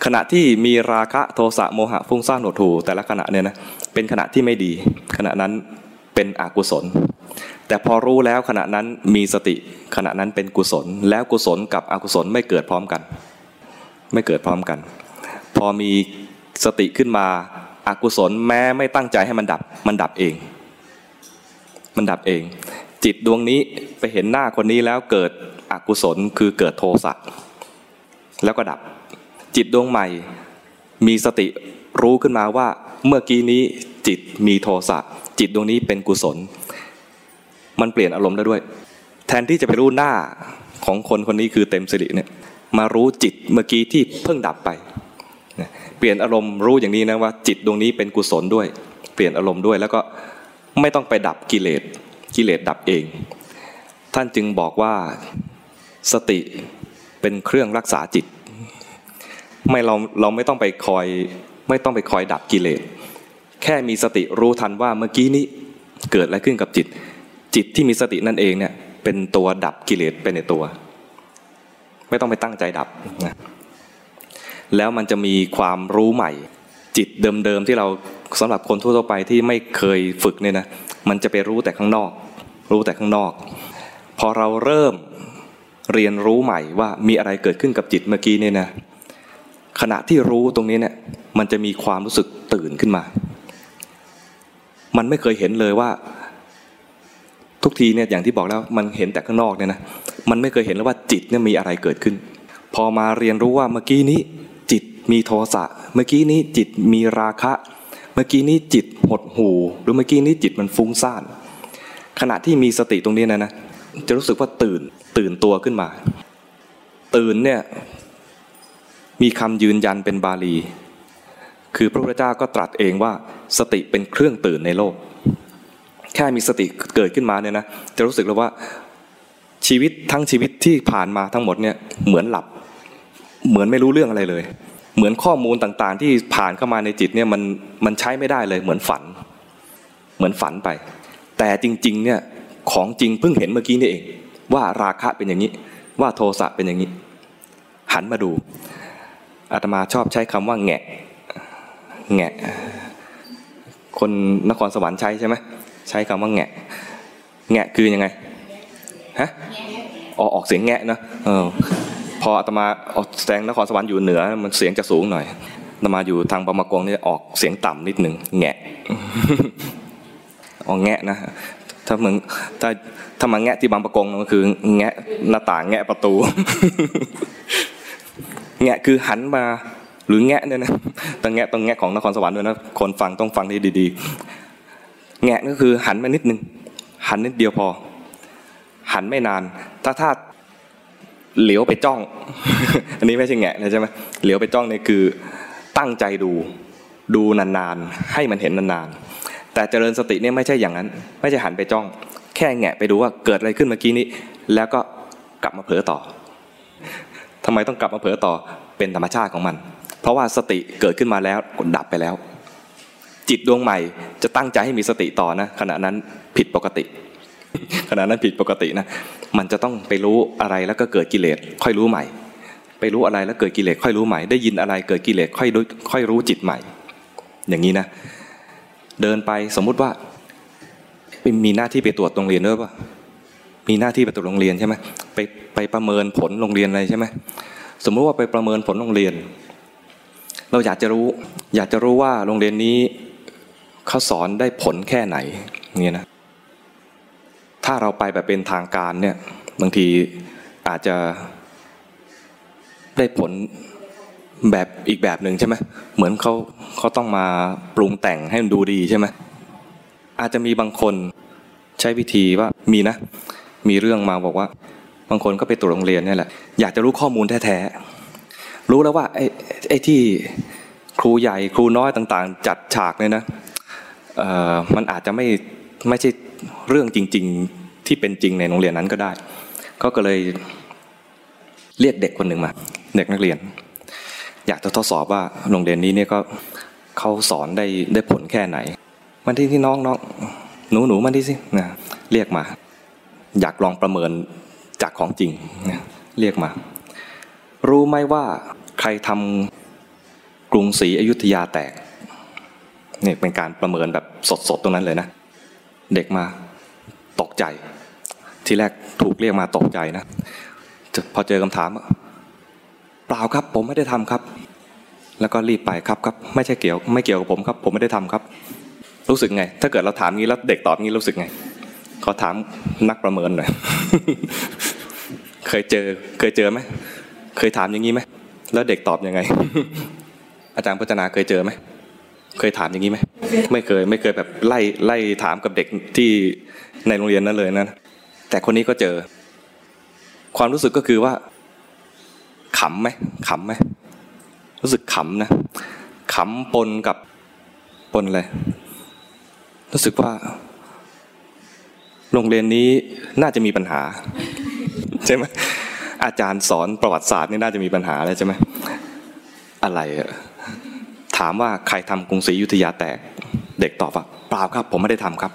ขณะที่มีราคะโทสะโมหะฟุ้งซ่านหดหู่แต่ละขณะเนี่ยนะเป็นขณะที่ไม่ดี ขณะนั้นเป็นอกุศล แต่พอรู้แล้วขณะนั้นมีสติขณะนั้นเป็นกุศล แล้วกุศลกับอกุศลไม่เกิดพร้อมกัน ไม่เกิดพร้อมกัน พอมีสติขึ้นมาอากุศลแม้ไม่ตั้งใจให้มันดับ มันดับเอง มันดับเอง จิตดวงนี้ไปเห็นหน้าคนนี้แล้วเกิดอกุศลคือเกิดโทสะแล้วก็ดับ จิตดวงใหม่ มีสติรู้ขึ้นมาว่า เมื่อกี้นี้จิตมีโทสะจิตดวงนี้เป็นกุศล มันเปลี่ยนอารมณ์ได้ด้วย แทนที่จะไปรู้หน้าของคนคนนี้คือเต็มสิริเนี่ย มารู้จิตเมื่อกี้ที่เพิ่งดับไป เปลี่ยนอารมณ์รู้อย่างนี้นะว่า จิตดวงนี้เป็นกุศลด้วย เปลี่ยนอารมณ์ด้วยแล้วก็ไม่ต้องไปดับกิเลสกิเลสดับเอง ท่านจึงบอกว่าสติเป็นเครื่องรักษาจิต ไม่เราเราไม่ต้องไปคอย ไม่ต้องไปคอยดับกิเลสแค่มีสติรู้ทันว่าเมื่อกี้นี้เกิดอะไรขึ้นกับจิต จิตที่มีสตินั่นเองเนี่ยเป็นตัวดับกิเลสเป็นในตัว ไม่ต้องไปตั้งใจดับนะแล้วมันจะมีความรู้ใหม่ จิตเดิมๆที่เราสำหรับคนทั่วไปที่ไม่เคยฝึกเนี่ยนะมันจะไปรู้แต่ข้างนอก รู้แต่ข้างนอก พอเราเริ่มเรียนรู้ใหม่ว่ามีอะไรเกิดขึ้นกับจิตเมื่อกี้เนี่ยนะขณะที่รู้ตรงนี้เนี่ยมันจะมีความรู้สึกตื่นขึ้นมา มันไม่เคยเห็นเลยว่า ทุกทีเนี่ยอย่างที่บอกแล้วมันเห็นแต่ข้างนอกเนี่ยนะมันไม่เคยเห็นเลยว่าจิตเนี่ยมีอะไรเกิดขึ้น พอมาเรียนรู้ว่าเมื่อกี้นี้จิตมีโทสะเมื่อกี้นี้จิตมีราคะ เมื่อกี้นี้จิตหดหูหรือเมื่อกี้นี้จิตมันฟุ้งซ่านขณะที่มีสติตรงนี้นะนะจะรู้สึกว่าตื่นตื่นตัวขึ้นมา ตื่นเนี่ยมีคำยืนยันเป็นบาลี คือพระพุทธเจ้าก็ตรัสเองว่าสติเป็นเครื่องตื่นในโลก แค่มีสติเกิดขึ้นมาเนี่ยนะจะรู้สึกเลยว่าชีวิตทั้งชีวิตที่ผ่านมาทั้งหมดเนี่ยเหมือนหลับ เหมือนไม่รู้เรื่องอะไรเลย เหมือนข้อมูลต่างๆ ที่ผ่านเข้ามาในจิตเนี่ยมันมันใช้ไม่ได้เลยเหมือนฝัน เหมือนฝันไป แต่จริงๆเนี่ยของจริงเพิ่งเห็นเมื่อกี้นี่เอง ว่าราคะเป็นอย่างนี้ ว่าโทสะเป็นอย่างนี้ หันมาดูอาตมาชอบใช้คำว่าแงะแงะคนนครสวรรค์ใช้ใช่ไหม ใช้คำว่าแงะ แงะคือยังไงฮะออกออกเสียงแงะนะเออพออาตมาออกแสดงนครสวรรค์อยู่เหนือ มันเสียงจะสูงหน่อยอาตมาอยู่ทางบางมะกงนี่ออกเสียงต่ำนิดหนึ่งแงะออกแงะนะถ้ามึงถ้าถ้ามาแงะที่บางประกงก็คือ แงะหน้าต่างแงะประตู แงะคือหันมาหรือแงะเนี่ยนะต้องแงะต้องแงะของนครสวรรค์ด้วยนะคนฟังต้องฟังให้ดีๆ แงะก็คือหันมานิดนึง หันนิดเดียวพอ หันไม่นาน ถ้าถ้าเหลียวไปจ้อง อันนี้ไม่ใช่แงะนะใช่ไหมเหลียวไปจ้องเนี่ยคือตั้งใจดูดูนานๆ ให้มันเห็นนานๆ แต่เจริญสติเนี่ยไม่ใช่อย่างนั้น ไม่ใช่หันไปจ้อง แค่แงะไปดูว่าเกิดอะไรขึ้นเมื่อกี้นี้ แล้วก็กลับมาเผลอต่อทำไมต้องกลับมาเผลอต่อเป็นธรรมชาติของมัน เพราะว่าสติเกิดขึ้นมาแล้วกดดับไปแล้ว จิตดวงใหม่ จะตั้งใจให้มีสติต่อนะขณะนั้นผิดปกติ ขณะนั้นผิดปกตินะมันจะต้องไปรู้อะไรแล้วก็เกิดกิเลสค่อยรู้ใหม่ ไปรู้อะไรแล้วเกิดกิเลสค่อยรู้ใหม่ ได้ยินอะไรเกิดกิเลสค่อยค่อยรู้จิตใหม่ อย่างนี้นะ เดินไปสมมุติว่ามีหน้าที่ไปตรวจโรงเรียนด้วยป่ะมีหน้าที่ไปตรวจโรงเรียนใช่ไหมไปไปประเมินผลโรงเรียนอะไรใช่ไหมสมมุติว่าไปประเมินผลโรงเรียน เราอยากจะรู้ อยากจะรู้ว่าโรงเรียนนี้ เขาสอนได้ผลแค่ไหนเนี่ยนะถ้าเราไปแบบเป็นทางการเนี่ยบางทีอาจจะได้ผลแบบอีกแบบหนึ่งใช่ไหมเหมือนเขาเขาต้องมาปรุงแต่งให้มันดูดีใช่ไหมอาจจะมีบางคนใช้วิธีว่ามีนะ มีเรื่องมาบอกว่า บางคนก็ไปตรวจโรงเรียนนี่แหละอยากจะรู้ข้อมูลแท้ๆรู้แล้วว่าไอ้ไอ้ที่ครูใหญ่ครูน้อยต่างๆ จัดฉากเนี่ยนะ มันอาจจะไม่ไม่ใช่เรื่องจริง ๆที่เป็นจริงในโรงเรียนนั้นก็ได้ก็ก็เลยเรียกเด็กคนหนึ่งมาเด็กนักเรียน อยากจะทดสอบว่าโรงเรียนนี้เนี่ยก็เขาสอนได้ได้ผลแค่ไหนมันที่ที่น้องน้องหนูหนูมันที่สินะเรียกมา อยากลองประเมินจากของจริงนะเรียกมา รู้ไหมว่าใครทำกรุงศรีอยุธยาแตก เนี่ยเป็นการประเมินแบบสดๆตรงนั้นเลยนะ เด็กมาตกใจ ที่แรกถูกเรียกมาตกใจนะพอเจอคำถามเปล่าครับ ผมไม่ได้ทำครับ แล้วก็รีบไปครับครับไม่ใช่เกี่ยวไม่เกี่ยวกับผมครับ ผมไม่ได้ทำครับ รู้สึกไง ถ้าเกิดเราถามงี้แล้วเด็กตอบงี้รู้สึกไงขอถามนักประเมินหน่อยเคยเจอเคยเจอไหมเคยถามอย่างนี้ไหมแล้วเด็กตอบยังไง อาจารย์พัฒนาเคยเจอไหม เคยถามอย่างนี้ไหมไม่เคยไม่เคยแบบไล่ไล่ถามกับเด็กที่ในโรงเรียนนั้นเลยนะแต่คนนี้ก็เจอ ความรู้สึกก็คือว่าขำไหมขำไหมรู้สึกขำนะขำปนกับปนอะไรรู้สึกว่า โรงเรียนนี้น่าจะมีปัญหา ใช่ไหมอาจารย์สอนประวัติศาสตร์นี่น่าจะมีปัญหาอะไรใช่ไหมอะไร ถามว่าใครทำกรุงศรีอยุธยาแตก เด็กตอบว่าเปล่าครับ ผมไม่ได้ทำครับ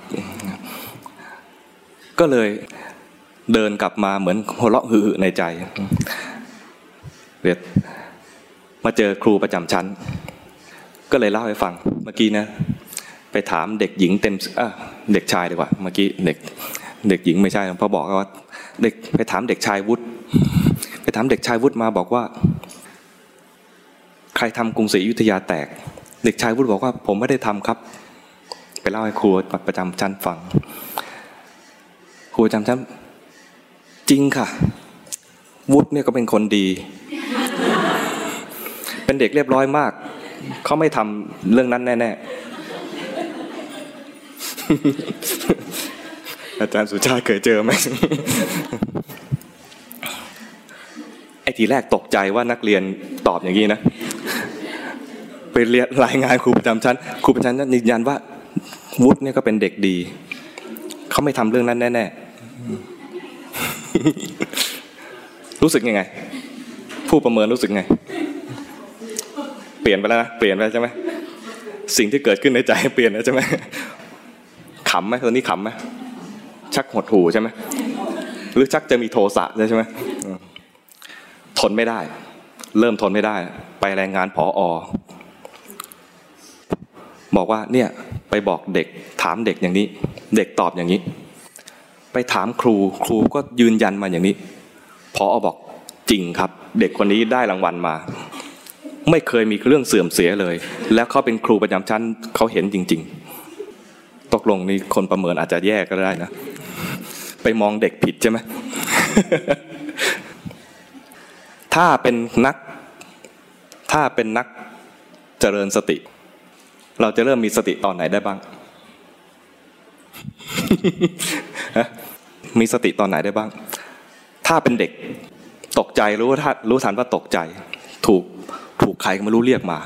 ก็เลยเดินกลับมาเหมือนหัวเราะหือในใจเรียมาเจอครูประจำชั้น ก็เลยเล่าให้ฟัง เมื่อกี้นะ ไปถามเด็กหญิงเต็มเด็กชายดีกว่า เมื่อกี้เด็ก เด็กหญิงไม่ใช่เพราะบอกว่า เด็กไปถามเด็กชายวุฒิไปถามเด็กชายวุฒิมาบอกว่า ใครทำกรุงศรีอยุธยาแตก เด็กชายวุฒิบอกว่าผมไม่ได้ทำครับ ไปเล่าให้ครูประจำชั้นฟังครูประจำชั้นจริงค่ะ วุฒิเนี่ยก็เป็นคนดี เป็นเด็กเรียบร้อยมาก เขาไม่ทำเรื่องนั้นแน่ๆอาจารย์สุชาติเคยเจอไหมไอ้ทีแรกตกใจว่านักเรียนตอบอย่างนี้นะ ไปเรียนรายงานครูประจำชั้นครูประจำชั้นยืนยันว่าวุฒิเนี่ยก็เป็นเด็กดีเขาไม่ทำเรื่องนั้นแน่ๆรู้สึกยังไง ผู้ประเมินรู้สึกไง เปลี่ยนไปแล้วนะเปลี่ยนไปใช่ไหมสิ่งที่เกิดขึ้นในใจเปลี่ยนแล้วใช่ไหมขำไหมตอนนี้ขำไหมชักหดหูใช่ไหมหรือชักจะมีโทสะใช่ไหมทนไม่ได้ เริ่มทนไม่ได้ ไปรายงานผออ บอกว่าเนี่ยไปบอกเด็กถามเด็กอย่างนี้ เด็กตอบอย่างนี้ ไปถามครูครูก็ยืนยันมาอย่างนี้พออบอกจริงครับ เด็กคนนี้ได้รางวัลมา ไม่เคยมีเรื่องเสื่อมเสียเลย แล้วเขาเป็นครูประจำชั้นเขาเห็นจริง ๆ ตกลงนี่คนประเมินอาจจะแย่ก็ได้นะ ไปมองเด็กผิดใช่ไหมถ้าเป็นนัก ถ้าเป็นนักเจริญสติ เราจะเริ่มมีสติตอนไหนได้บ้าง มีสติตอนไหนได้บ้าง ถ้าเป็นเด็กตกใจรู้ว่ารู้ทันว่าตกใจ ถูกถูกใครก็ไม่รู้เรียกมา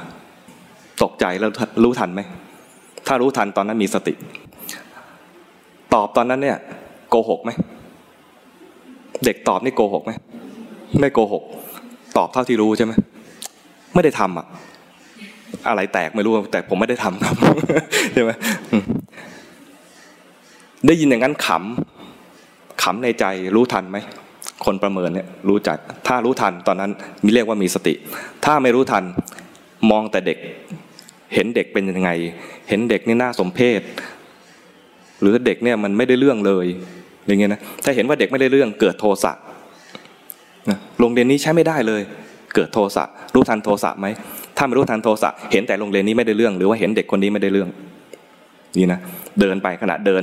ตกใจแล้วรู้ทันไหม ถ้ารู้ทันตอนนั้นมีสติ ตอบตอนนั้นเนี่ยโกหกไหม เด็กตอบนี่โกหกไหม ไม่โกหก ตอบเท่าที่รู้ใช่ไหม ไม่ได้ทำอะ อะไรแตกไม่รู้แต่ผมไม่ได้ทำครับใช่ไหมได้ยินอย่างนั้นขำขำในใจรู้ทันไหมคนประเมินเนี่ยรู้จัก ถ้ารู้ทันตอนนั้นมีเรียกว่ามีสติ ถ้าไม่รู้ทันมองแต่เด็ก เห็นเด็กเป็นยังไง เห็นเด็กนี่น่าสมเพศหรือเด็กเนี่ยมันไม่ได้เรื่องเลยอย่างเงี้ยนะถ้าเห็นว่าเด็กไม่ได้เรื่องเกิดโทสะนะโรงเรียนนี้ใช้ไม่ได้เลย เกิดโทสะรู้ทันโทสะไหมถ้าไม่รู้ทันโทสะเห็นแต่โรงเรียนนี้ไม่ได้เรื่อง หรือว่าเห็นเด็กคนนี้ไม่ได้เรื่อง นี่นะเดินไปขณะเดิน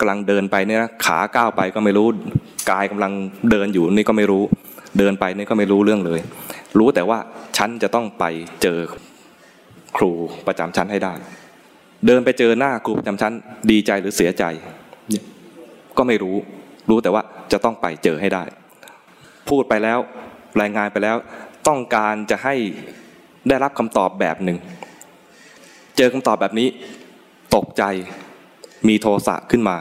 กำลังเดินไปเนี่ยขาก้าวไปก็ไม่รู้กายกำลังเดินอยู่นี่ก็ไม่รู้ เดินไปนี่ก็ไม่รู้เรื่องเลย รู้แต่ว่าฉันจะต้องไปเจอครูประจำชั้นให้ได้ เดินไปเจอหน้าครูประจำชั้น ดีใจหรือเสียใจ ก็ไม่รู้ รู้แต่ว่าจะต้องไปเจอให้ได้ พูดไปแล้วรายงานไปแล้ว ต้องการจะให้ได้รับคำตอบแบบหนึ่ง เจอคำตอบแบบนี้ ตกใจมีโทสะขึ้นมา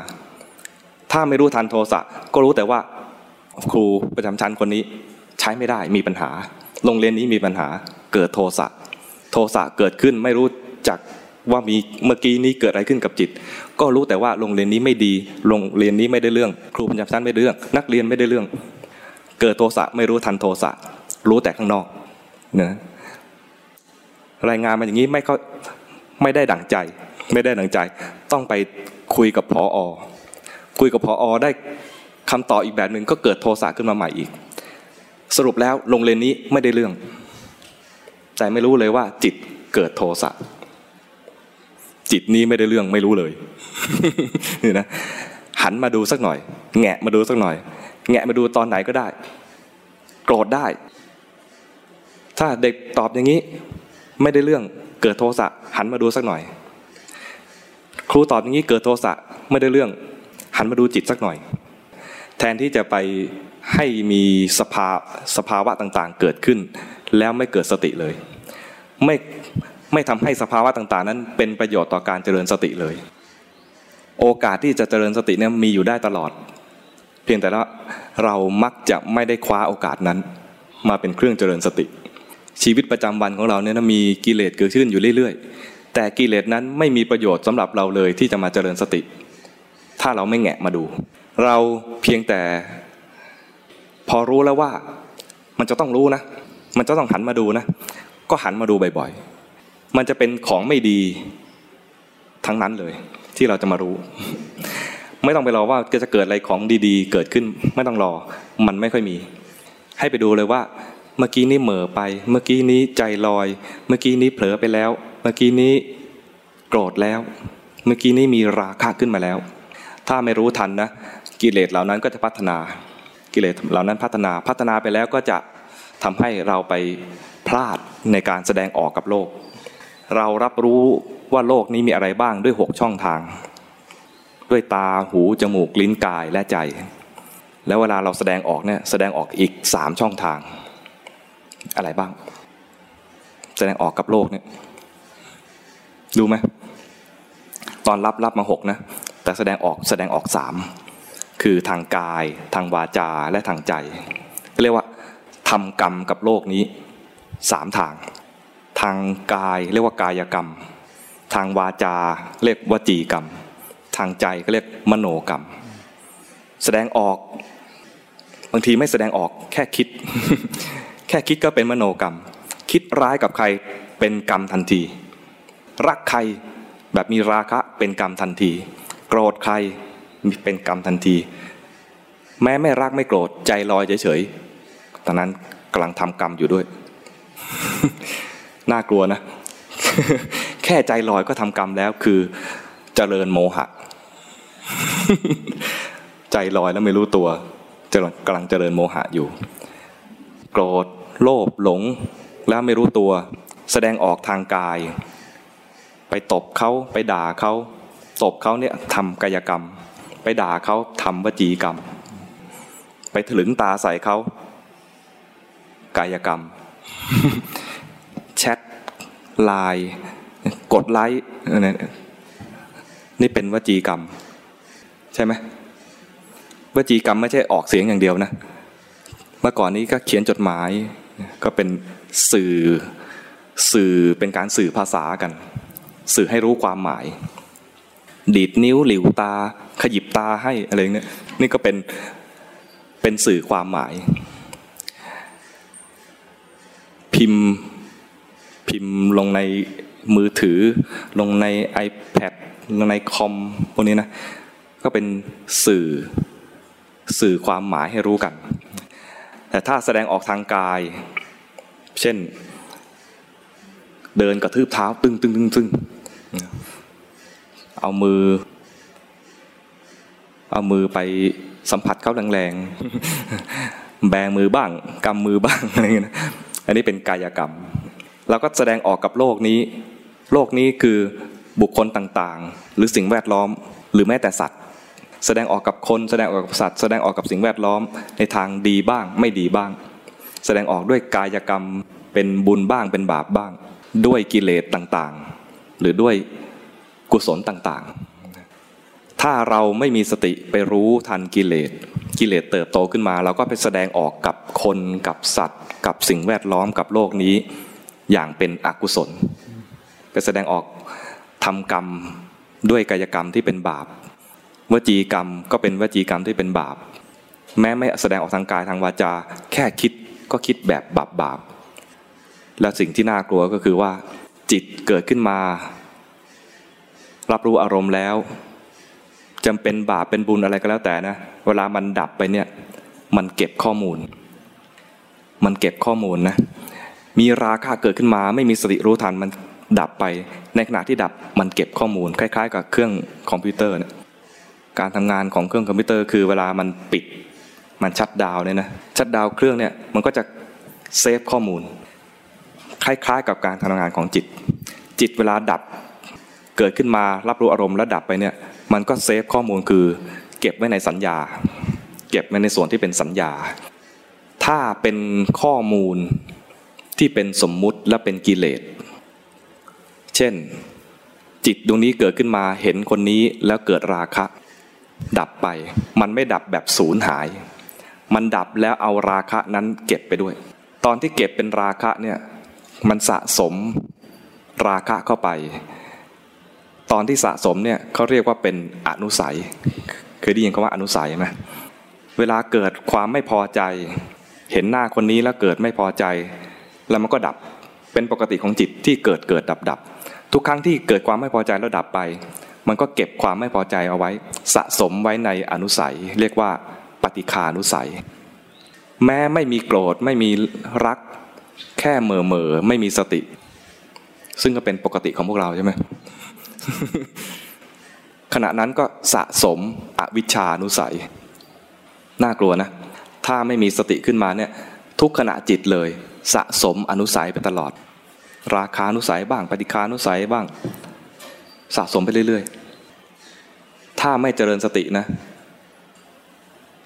ถ้าไม่รู้ทันโทสะก็รู้แต่ว่าครูประจำชั้นคนนี้ใช้ไม่ได้มีปัญหา โรงเรียนนี้มีปัญหาเกิดโทสะโทสะเกิดขึ้นไม่รู้จักว่ามีเมื่อกี้นี้เกิดอะไรขึ้นกับจิต ก็รู้แต่ว่าโรงเรียนนี้ไม่ดีโรงเรียนนี้ไม่ได้เรื่อง ครูประจำชั้นไม่ได้เรื่อง นักเรียนไม่ได้เรื่อง เกิดโทสะไม่รู้ทันโทสะ รู้แต่ข้างนอกนะรายงานมาอย่างนี้ไม่ก็ไม่ได้ดั่งใจ ไม่ได้ดั่งใจ ต้องไปคุยกับพออคุยกับพออได้คำตอบอีกแบบหนึ่งก็เกิดโทสะขึ้นมาใหม่อีก สรุปแล้วโรงเรียนนี้ไม่ได้เรื่อง แต่ไม่รู้เลยว่า จิตเกิดโทสะจิตนี้ไม่ได้เรื่องไม่รู้เลยนี่นะหันมาดูสักหน่อย แงะมาดูสักหน่อย แงะมาดูตอนไหนก็ได้ โกรธได้ ถ้าเด็กตอบอย่างนี้ ไม่ได้เรื่องเกิดโทสะหันมาดูสักหน่อย ครูตอบอย่างนี้เกิดโทสะไม่ได้เรื่อง หันมาดูจิตสักหน่อย แทนที่จะไปให้มีสภาสภาวะต่างๆ เกิดขึ้น แล้วไม่เกิดสติเลย ไม่ไม่ทำให้สภาวะต่างๆ นั้น เป็นประโยชน์ต่อการเจริญสติเลย โอกาสที่จะเจริญสติเนี่ยมีอยู่ได้ตลอด เพียงแต่ว่าเรามักจะไม่ได้คว้าโอกาสนั้น มาเป็นเครื่องเจริญสติ ชีวิตประจำวันของเราเนี่ยมีกิเลสเกิดขึ้นอยู่เรื่อยๆ แต่กิเลสนั้นไม่มีประโยชน์สำหรับเราเลยที่จะมาเจริญสติ ถ้าเราไม่แงะมาดู เราเพียงแต่พอรู้แล้วว่ามันจะต้องรู้นะ มันจะต้องหันมาดูนะ ก็หันมาดูบ่อยๆ มันจะเป็นของไม่ดีทั้งนั้นเลย ที่เราจะมารู้ ไม่ต้องไปรอว่าจะเกิดอะไรของดีๆ เกิดขึ้นไม่ต้องรอ มันไม่ค่อยมี ให้ไปดูเลยว่า เมื่อกี้นี้เหม่อไป เมื่อกี้นี้ใจลอย เมื่อกี้นี้เผลอไปแล้ว เมื่อกี้นี้โกรธแล้ว เมื่อกี้นี้มีราคะขึ้นมาแล้ว ถ้าไม่รู้ทันนะกิเลสเหล่านั้นก็จะพัฒนา กิเลสเหล่านั้นพัฒนาพัฒนาไปแล้วก็จะทำให้เราไปพลาดในการแสดงออกกับโลก เรารับรู้ว่าโลกนี้มีอะไรบ้างด้วยหกช่องทาง ด้วยตาหูจมูกลิ้นกายและใจ แล้วเวลาเราแสดงออกเนี่ยแสดงออกอีกสามช่องทาง อะไรบ้าง แสดงออกกับโลกเนี่ยดูไหมตอนรับรับมาหกนะแต่แสดงออกแสดงออกสามคือทางกาย ทางวาจาและทางใจ เรียกว่าทำกรรมกับโลกนี้สามทาง ทางกายเรียกว่ากายกรรม ทางวาจาเรียกวจีกรรม ทางใจก็เรียกมโนกรรม แสดงออก บางทีไม่แสดงออกแค่คิด แค่คิดก็เป็นมโนกรรม คิดร้ายกับใครเป็นกรรมทันที รักใครแบบมีราคะเป็นกรรมทันที โกรธใครเป็นกรรมทันที แม้ไม่รักไม่โกรธใจลอยเฉยๆตอนนั้นกำลังทำกรรมอยู่ด้วย น่ากลัวนะ แค่ใจลอยก็ทำกรรมแล้วคือเจริญโมหะ ใจลอยแล้วไม่รู้ตัวกำลังเจริญโมหะอยู่ โกรธ โลภหลงแล้วไม่รู้ตัว แสดงออกทางกาย ไปตบเขาไปด่าเขาตบเขาเนี่ยทำกายกรรม ไปด่าเขาทำวจีกรรม ไปถลึงตาใส่เขากายกรรม แชทไลน์กดไลค์นี่เป็นวจีกรรม ใช่ไหมวจีกรรมไม่ใช่ออกเสียงอย่างเดียวนะ เมื่อก่อนนี้ก็เขียนจดหมาย ก็เป็นสื่อสื่อเป็นการสื่อภาษากัน สื่อให้รู้ความหมาย ดีดนิ้วหลิวตา ขยิบตาให้อะไรเนี่ยนี่ก็เป็นเป็นสื่อความหมาย พิมพ์พิมพ์ลงในมือถือ ลงใน iPad ลงในคอมพวกนี้นะก็เป็นสื่อสื่อความหมายให้รู้กัน แต่ถ้าแสดงออกทางกาย เช่น เดินกระทืบเท้า ตึงตึงตึงตึงเอามือ เอามือไปสัมผัสเขาแรงๆ แบมือบ้างกำมือบ้างอะไรเงี้ยอันนี้เป็นกายกรรมแล้วก็แสดงออกกับโลกนี้ โลกนี้คือบุคคลต่างๆ หรือสิ่งแวดล้อม หรือแม้แต่สัตว์ แสดงออกกับคนแสดงออกกับสัตว์แสดงออกกับสิ่งแวดล้อมในทางดีบ้างไม่ดีบ้าง แสดงออกด้วยกายกรรมเป็นบุญบ้างเป็นบาปบ้าง ด้วยกิเลสต่างๆ หรือด้วยกุศลต่างๆ ถ้าเราไม่มีสติไปรู้ทันกิเลสกิเลสเติบโตขึ้นมา เราก็ไปแสดงออกกับคนกับสัตว์ กับสิ่งแวดล้อมกับโลกนี้อย่างเป็นอกุศล ไปแสดงออกทำกรรมด้วยกายกรรมที่เป็นบาป วจีกรรมก็เป็นวจีกรรมที่เป็นบาป แม้ไม่แสดงออกทางกายทางวาจา แค่คิดก็คิดแบบบาปบาปและสิ่งที่น่ากลัวก็คือว่า จิตเกิดขึ้นมา รับรู้อารมณ์แล้วจำเป็นบาปเป็นบุญอะไรก็แล้วแต่นะ เวลามันดับไปเนี่ย มันเก็บข้อมูล มันเก็บข้อมูลนะ มีราคะเกิดขึ้นมา ไม่มีสติรู้ทันมันดับไป ในขณะที่ดับมันเก็บข้อมูล คล้าย ๆ กับเครื่องคอมพิวเตอร์เนี่ย การทำงานของเครื่องคอมพิวเตอร์คือเวลามันปิดมัน shutdown เนี่ยนะ shutdown เครื่องเนี่ยมันก็จะ save ข้อมูล คล้ายๆ กับการทำงานของจิต จิตเวลาดับเกิดขึ้นมารับรู้อารมณ์แล้วดับไปเนี่ยมันก็เซฟข้อมูลคือ เก็บไว้ในสัญญา เก็บไว้ในส่วนที่เป็นสัญญา ถ้าเป็นข้อมูลที่เป็นสมมุติและเป็นกิเลส เช่น จิตดวงนี้เกิดขึ้นมาเห็นคนนี้แล้วเกิดราคะ ดับไป มันไม่ดับแบบสูญหาย มันดับแล้วเอาราคะนั้นเก็บไปด้วย ตอนที่เก็บเป็นราคะเนี่ยมันสะสมราคะเข้าไป ตอนที่สะสมเนี่ยเขาเรียกว่าเป็นอนุสัย เคยได้ยินคำว่าอนุสัยไหมเวลาเกิดความไม่พอใจ เห็นหน้าคนนี้แล้วเกิดไม่พอใจ แล้วมันก็ดับเป็นปกติของจิตที่เกิดเกิดดับดับทุกครั้งที่เกิดความไม่พอใจแล้วดับไป มันก็เก็บความไม่พอใจเอาไว้ สะสมไว้ในอนุสัย เรียกว่าปฏิคานุสัย แม้ไม่มีโกรธไม่มีรัก แค่เมื่อเมื่อไม่มีสติ ซึ่งก็เป็นปกติของพวกเราใช่ไหมขณะนั้นก็สะสมอวิชานุสัย น่ากลัวนะ ถ้าไม่มีสติขึ้นมาเนี่ยทุกขณะจิตเลย สะสมอนุสัยไปตลอด ราคานุสัยบ้างปฏิคานุสัยบ้าง สะสมไปเรื่อยๆ ถ้าไม่เจริญสตินะ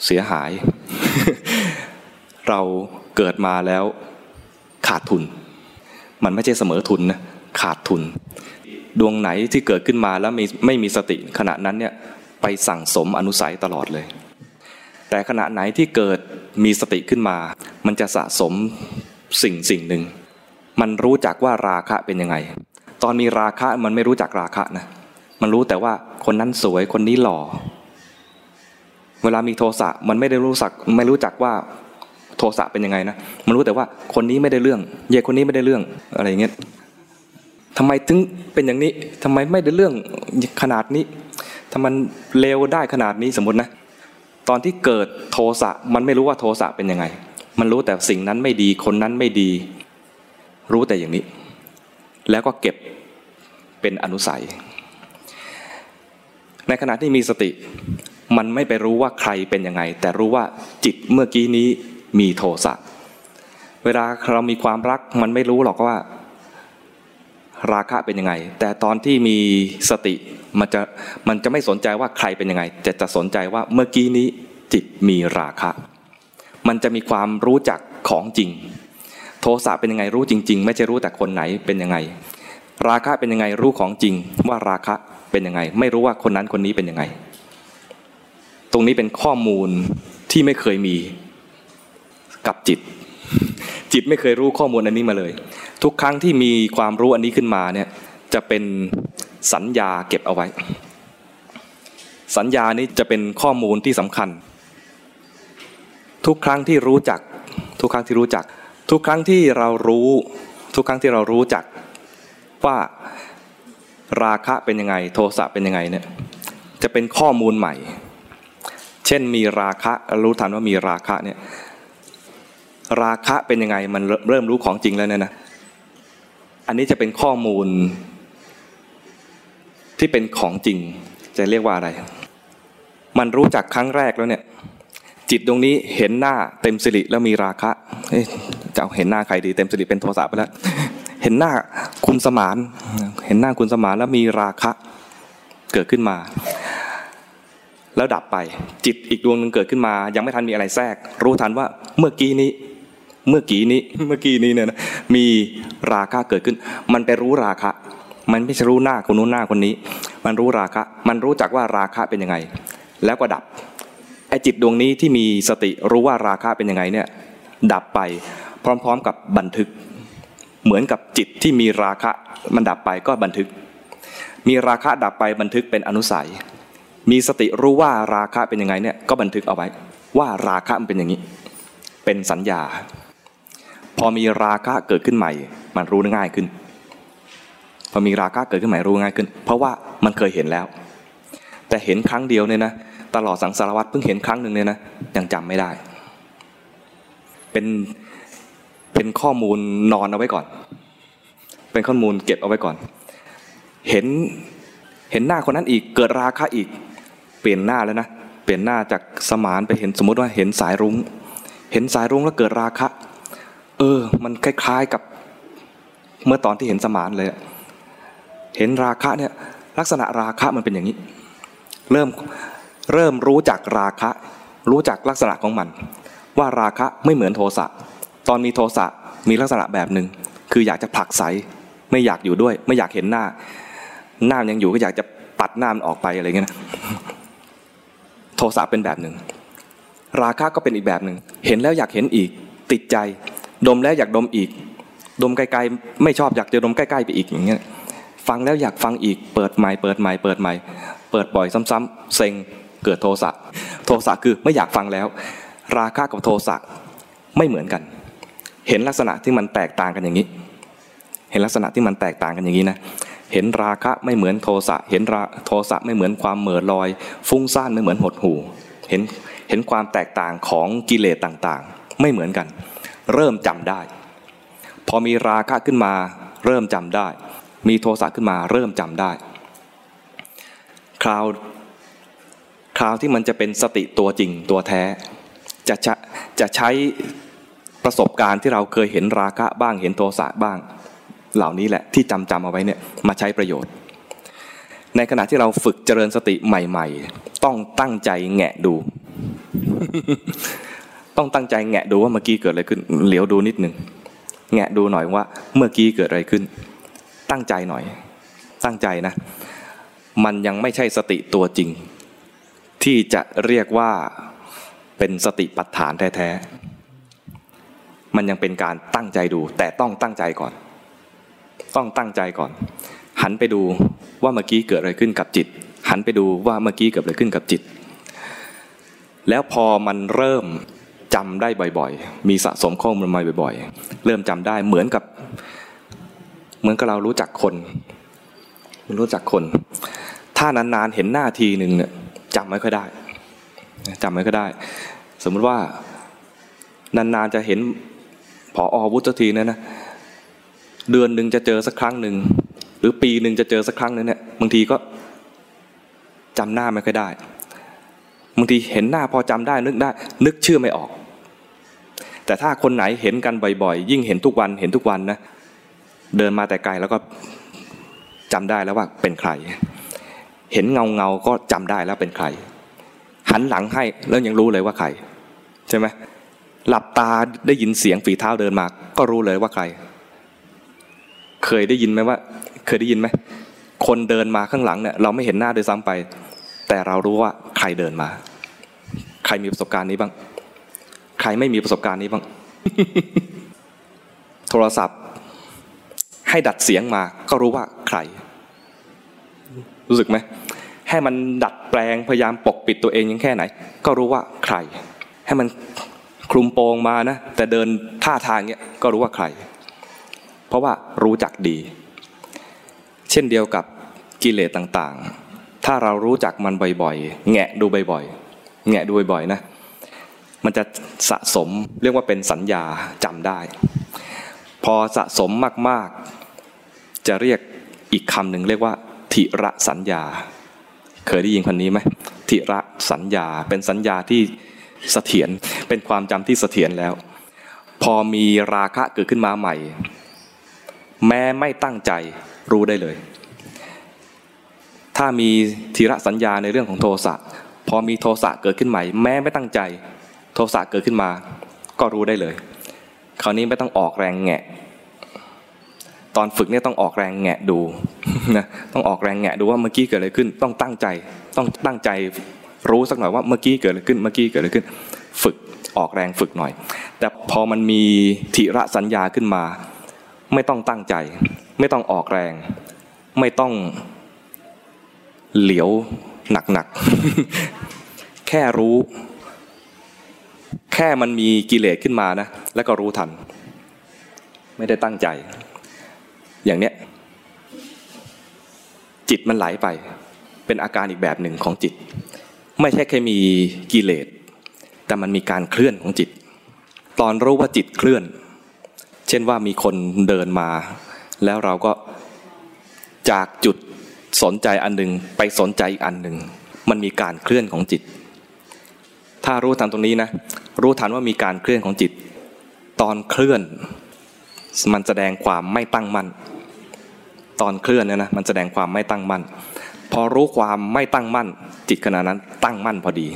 เสียหาย เราเกิดมาแล้วขาดทุน มันไม่ใช่เสมอทุนนะขาดทุน ดวงไหนที่เกิดขึ้นมาแล้วไม่ไม่มีสติขณะนั้นเนี่ยไปสั่งสมอนุสัยตลอดเลย แต่ขณะไหนที่เกิดมีสติขึ้นมา มันจะสะสมสิ่งสิ่งหนึ่ง มันรู้จักว่าราคะเป็นยังไง ตอนมีราคะมันไม่รู้จักราคะนะมันรู้แต่ว่าคนนั้นสวยคนนี้หล่อ เวลามีโทสะมันไม่ได้รู้สักไม่รู้จักว่าโทสะเป็นยังไงนะมันรู้แต่ว่าคนนี้ไม่ได้เรื่อง เย่คนนี้ไม่ได้เรื่องอะไรอย่างเงี้ยทำไมถึงเป็นอย่างนี้ทำไมไม่ได้เรื่องขนาดนี้ถ้ามันเลวได้ขนาดนี้สมมตินะตอนที่เกิดโทสะมันไม่รู้ว่าโทสะเป็นยังไง มันรู้แต่สิ่งนั้นไม่ดีคนนั้นไม่ดี รู้แต่อย่างนี้ แล้วก็เก็บ เป็นอนุสัย ในขณะที่มีสติ มันไม่ไปรู้ว่าใครเป็นยังไง แต่รู้ว่าจิตเมื่อกี้นี้มีโทสะเวลาเรามีความรักมันไม่รู้หรอกว่า ราคะเป็นยังไง แต่ตอนที่มีสติมันจะมันจะไม่สนใจว่าใครเป็นยังไงจะจะสนใจว่าเมื่อกี้นี้จิตมีราคะ มันจะมีความรู้จักของจริง โทสะเป็นยังไงรู้จริง ๆ ไม่ใช่รู้แต่คนไหนเป็นยังไง ราคะเป็นยังไงรู้ของจริงว่าราคะเป็นยังไง ไม่รู้ว่าคนนั้นคนนี้เป็นยังไง ตรงนี้เป็นข้อมูลที่ไม่เคยมีกับจิต จิตไม่เคยรู้ข้อมูลอันนี้มาเลย ทุกครั้งที่มีความรู้อันนี้ขึ้นมาเนี่ยจะเป็นสัญญาเก็บเอาไว้ สัญญานี้จะเป็นข้อมูลที่สำคัญ ทุกครั้งที่รู้จัก ทุกครั้งที่รู้จัก ทุกครั้งที่เรารู้ ทุกครั้งที่เรารู้จัก ว่าราคะเป็นยังไง โทสะเป็นยังไงเนี่ยจะเป็นข้อมูลใหม่ เช่นมีราคะรู้ทันว่ามีราคะเนี่ยราคะเป็นยังไงมันเริ่มรู้ของจริงแล้วเนี่ยนะอันนี้จะเป็นข้อมูล ที่เป็นของจริง จะเรียกว่าอะไร มันรู้จักครั้งแรกแล้วเนี่ย จิตตรงนี้เห็นหน้าเต็มสิริแล้วมีราคะจะเอาเห็นหน้าใครดีเต็มสิริเป็นโทสะไปแล้ว เห็นหน้าคุณสมาน เห็นหน้าคุณสมานแล้วมีราคะเกิดขึ้นมา แล้วดับไป จิตอีกดวงหนึ่งเกิดขึ้นมา ยังไม่ทันมีอะไรแทรก รู้ทันว่าเมื่อกี้นี้ เมื่อกี้นี้เมื่อกี้นี้เนี่ยนะมีราคะเกิดขึ้น มันไปรู้ราคะ มันไม่ใช่รู้หน้าคนนู้นหน้าคนนี้ มันรู้ราคะ มันรู้จักว่าราคะเป็นยังไง แล้วก็ดับไอจิตดวงนี้ที่มีสติรู้ว่าราคะเป็นยังไงเนี่ยดับไปพร้อม ๆ กับบันทึก เหมือนกับจิตที่มีราคะมันดับไปก็บันทึก มีราคะดับไปบันทึกเป็นอนุสัย มีสติรู้ว่าราคะเป็นยังไงเนี่ยก็บันทึกเอาไว้ ว่าราคะมันเป็นอย่างนี้ เป็นสัญญา พอมีราคะเกิดขึ้นใหม่ มันรู้ง่ายขึ้น พอมีราคะเกิดขึ้นใหม่รู้ง่ายขึ้น เพราะว่ามันเคยเห็นแล้ว แต่เห็นครั้งเดียวเนี่ยนะตลอดสังสารวัตรเพิ่งเห็นครั้งหนึ่งเนี่ยนะยังจำไม่ได้ เป็น เป็นข้อมูลนอนเอาไว้ก่อน เป็นข้อมูลเก็บเอาไว้ก่อน เห็นเห็นหน้าคนนั้นอีกเกิดราคะอีก เปลี่ยนหน้าแล้วนะเปลี่ยนหน้าจากสมานไปเห็นสมมติว่าเห็นสายรุง้ง เห็นสายรุ้งแล้วเกิดราคะ เออ มันคล้ายๆกับเมื่อตอนที่เห็นสมานเลย เห็นราคะเนี่ยลักษณะราคะมันเป็นอย่างนี้ เริ่มเริ่มรู้จักราคะ รู้จักลักษณะของมัน ว่าราคะไม่เหมือนโทสะ ตอนมีโทสะมีลักษณะแบบหนึ่งคืออยากจะผลักไสไม่อยากอยู่ด้วย ไม่อยากเห็นหน้า หน้ายังอยู่ก็อยากจะปัดหน้ามันออกไปอะไรเงี้ยนะโทสะเป็นแบบหนึ่งราคะก็เป็นอีกแบบหนึ่งเห็นแล้วอยากเห็นอีก ติดใจ ดมแล้วอยากดมอีก ดมไกลๆไม่ชอบอยากจะดมใกล้ๆไปอีกอย่างเงี้ยฟังแล้วอยากฟังอีก เปิดใหม่เปิดใหม่เปิดใหม่เปิดบ่อยซ้ำๆเซ็งเกิดโทสะโทสะคือไม่อยากฟังแล้ว ราคะกับโทสะไม่เหมือนกัน เห็นลักษณะที่มันแตกต่างกันอย่างนี้ เห็นลักษณะที่มันแตกต่างกันอย่างนี้นะเห็นราคะไม่เหมือนโทสะเห็นราโทสะไม่เหมือนความเหม่อลอย ฟุ้งซ่านไม่เหมือนหดหู่เห็นเห็นความแตกต่างของกิเลสต่างๆ ไม่เหมือนกัน เริ่มจำได้ พอมีราคะขึ้นมาเริ่มจำได้ มีโทสะขึ้นมาเริ่มจำได้ คราวคราวที่มันจะเป็นสติตัวจริงตัวแท้ จะจะใช้ ประสบการณ์ที่เราเคยเห็นราคะบ้างเห็นโทสะบ้าง เหล่านี้แหละที่จำจำเอาไว้เนี่ยมาใช้ประโยชน์ ในขณะที่เราฝึกเจริญสติใหม่ ๆ ต้องตั้งใจแงะดู ต้องตั้งใจแงะดูว่าเมื่อกี้เกิดอะไรขึ้นเหลียวดูนิดหนึ่งแงะดูหน่อยว่า เมื่อกี้เกิดอะไรขึ้น ตั้งใจหน่อย ตั้งใจนะ มันยังไม่ใช่สติตัวจริง ที่จะเรียกว่าเป็นสติปัฏฐานแท้ๆ มันยังเป็นการตั้งใจดู แต่ต้องตั้งใจก่อน ต้องตั้งใจก่อน หันไปดูว่าเมื่อกี้เกิดอะไรขึ้นกับจิต หันไปดูว่าเมื่อกี้เกิดอะไรขึ้นกับจิต แล้วพอมันเริ่มจำได้บ่อยๆ มีสะสมข้อมูลมาบ่อย ๆ เริ่มจำได้เหมือนกับ เหมือนกับเรารู้จักคนรู้จักคน ถ้านานๆเห็นหน้าทีหนึ่งเนี่ยจำไม่ค่อยได้จำไม่ค่อยได้ สมมติว่านานๆจะเห็น พออวุฒิทีนี่ยนะเดือนหนึ่งจะเจอสักครั้งหนึ่งหรือปีหนึ่งจะเจอสักครั้งนึงเนี่ยบางทีก็จำหน้าไม่ค่อยได้บางทีเห็นหน้าพอจำได้นึกได้ นึกชื่อไม่ออก แต่ถ้าคนไหนเห็นกันบ่อยๆ ยิ่งเห็นทุกวันเห็นทุกวันนะเดินมาแต่ไกลแล้วก็จำได้แล้วว่าเป็นใคร เห็นเงาเงาก็จำได้แล้วเป็นใคร หันหลังให้แล้วยังรู้เลยว่าใคร ใช่ไหม หลับตาได้ยินเสียงฝีเท้าเดินมา ก็รู้เลยว่าใคร เคยได้ยินไหมว่า เคยได้ยินไหมคนเดินมาข้างหลังเนี่ยเราไม่เห็นหน้าโดยซ้ำไป แต่เรารู้ว่าใครเดินมา ใครมีประสบการณ์นี้บ้าง ใครไม่มีประสบการณ์นี้บ้าง โทรศัพท์ ให้ดัดเสียงมา ก็รู้ว่าใคร รู้สึกไหมให้มันดัดแปลงพยายามปกปิดตัวเองยังแค่ไหน ก็รู้ว่าใคร ให้มัน คลุมโปงมานะ แต่เดินท่าทางเนี้ยก็รู้ว่าใคร เพราะว่ารู้จักดี เช่นเดียวกับกิเลสต่างๆ ถ้าเรารู้จักมันบ่อยๆ แงะดูบ่อยๆ แงะดูบ่อยๆนะ มันจะสะสมเรียกว่าเป็นสัญญาจำได้ พอสะสมมากๆ จะเรียกอีกคำหนึ่งเรียกว่าทิระสัญญา เคยได้ยินคนนี้ไหมทิระสัญญาเป็นสัญญาที่ เสถียรเป็นความจำที่เสถียรแล้ว พอมีราคะเกิดขึ้นมาใหม่ แม้ไม่ตั้งใจรู้ได้เลย ถ้ามีทีระสัญญาในเรื่องของโทสะพอมีโทสะเกิดขึ้นใหม่ แม้ไม่ตั้งใจ โทสะเกิดขึ้นมา ก็รู้ได้เลย คราวนี้ไม่ต้องออกแรงแงะตอนฝึกเนี่ยต้องออกแรงแงะดูนะต้องออกแรงแงะดูว่าเมื่อกี้เกิดอะไรขึ้น ต้องตั้งใจ ต้องตั้งใจ รู้สักหน่อยว่าเมื่อกี้เกิดอะไรขึ้นเมื่อกี้เกิดอะไรขึ้น ฝึกออกแรงฝึกหน่อย แต่พอมันมีทีระสัญญาขึ้นมา ไม่ต้องตั้งใจ ไม่ต้องออกแรง ไม่ต้องเหลียวหนักๆ แค่รู้ แค่มันมีกิเลสขึ้นมานะ แล้วก็รู้ทัน ไม่ได้ตั้งใจ อย่างเนี้ย จิตมันไหลไป เป็นอาการอีกแบบหนึ่งของจิต ไม่ใช่แค่มีกิเลสแต่มันมีการเคลื่อนของจิต ตอนรู้ว่าจิตเคลื่อน เช่นว่ามีคนเดินมา แล้วเราก็จากจุดสนใจอันหนึ่งไปสนใจอีกอันหนึ่งมันมีการเคลื่อนของจิต ถ้ารู้ทันตรงนี้นะ รู้ทันว่ามีการเคลื่อนของจิต ตอนเคลื่อน มันแสดงความไม่ตั้งมั่นตอนเคลื่อนเนี่ยนะมันแสดงความไม่ตั้งมั่น พอรู้ความไม่ตั้งมั่น จิตขณะนั้นตั้งมั่นพอดี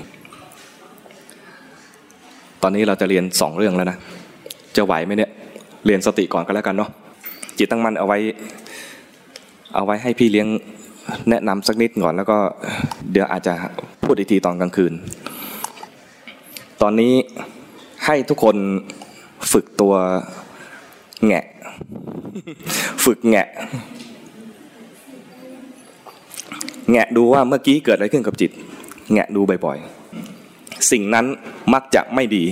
ตอนนี้เราจะเรียนสองเรื่องแล้วนะ จะไหวไหมเนี่ย เรียนสติก่อนก็แล้วกันเนาะ จิตตั้งมั่นเอาไว้ เอาไว้ให้พี่เลี้ยงแนะนำสักนิดก่อนแล้วก็เดี๋ยวอาจจะพูดอีกทีตอนกลางคืน ตอนนี้ให้ทุกคนฝึกตัวแงะ ฝึกแงะ แงะดูว่าเมื่อกี้เกิดอะไรขึ้นกับจิต แงะดูบ่อยๆ สิ่งนั้นมักจะไม่ดี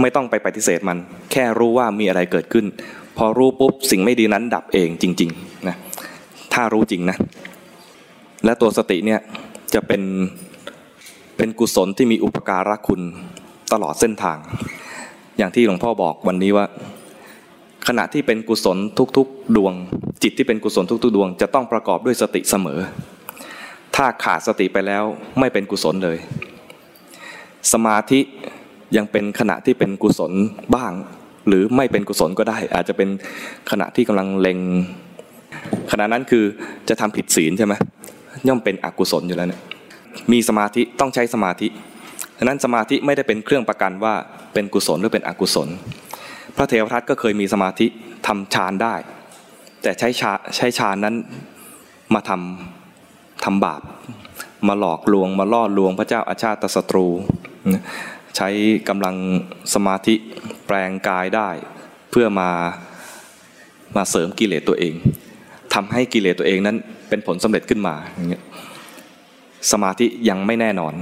ไม่ต้องไปปฏิเสธมัน แค่รู้ว่ามีอะไรเกิดขึ้น พอรู้ปุ๊บสิ่งไม่ดีนั้นดับเองจริงๆนะถ้ารู้จริงนะ และตัวสติเนี่ยจะเป็นเป็นกุศลที่มีอุปการะคุณตลอดเส้นทาง อย่างที่หลวงพ่อบอกวันนี้ว่า ขณะที่เป็นกุศลทุกๆ ดวง จิตที่เป็นกุศลทุกๆ ดวง จะต้องประกอบด้วยสติเสมอ ถ้าขาดสติไปแล้วไม่เป็นกุศลเลย สมาธิยังเป็นขณะที่เป็นกุศลบ้าง หรือไม่เป็นกุศลก็ได้ อาจจะเป็นขณะที่กำลังเล็งขณะนั้นคือจะทำผิดศีลใช่ไหมย่อมเป็นอกุศลอยู่แล้วเนี่ยมีสมาธิต้องใช้สมาธิฉะนั้นสมาธิไม่ได้เป็นเครื่องประกันว่าเป็นกุศลหรือเป็นอกุศล พระเทวทัตก็เคยมีสมาธิทำฌานได้ แต่ใช้ฌานใช้ฌานนั้นมาทำทำบาป มาหลอกลวง มาล่อลวงพระเจ้าอาชาติศัตรู ใช้กำลังสมาธิแปลงกายได้ เพื่อมามาเสริมกิเลสตัวเองทำให้กิเลสตัวเองนั้นเป็นผลสำเร็จขึ้นมาอย่างเงี้ยสมาธิยังไม่แน่นอน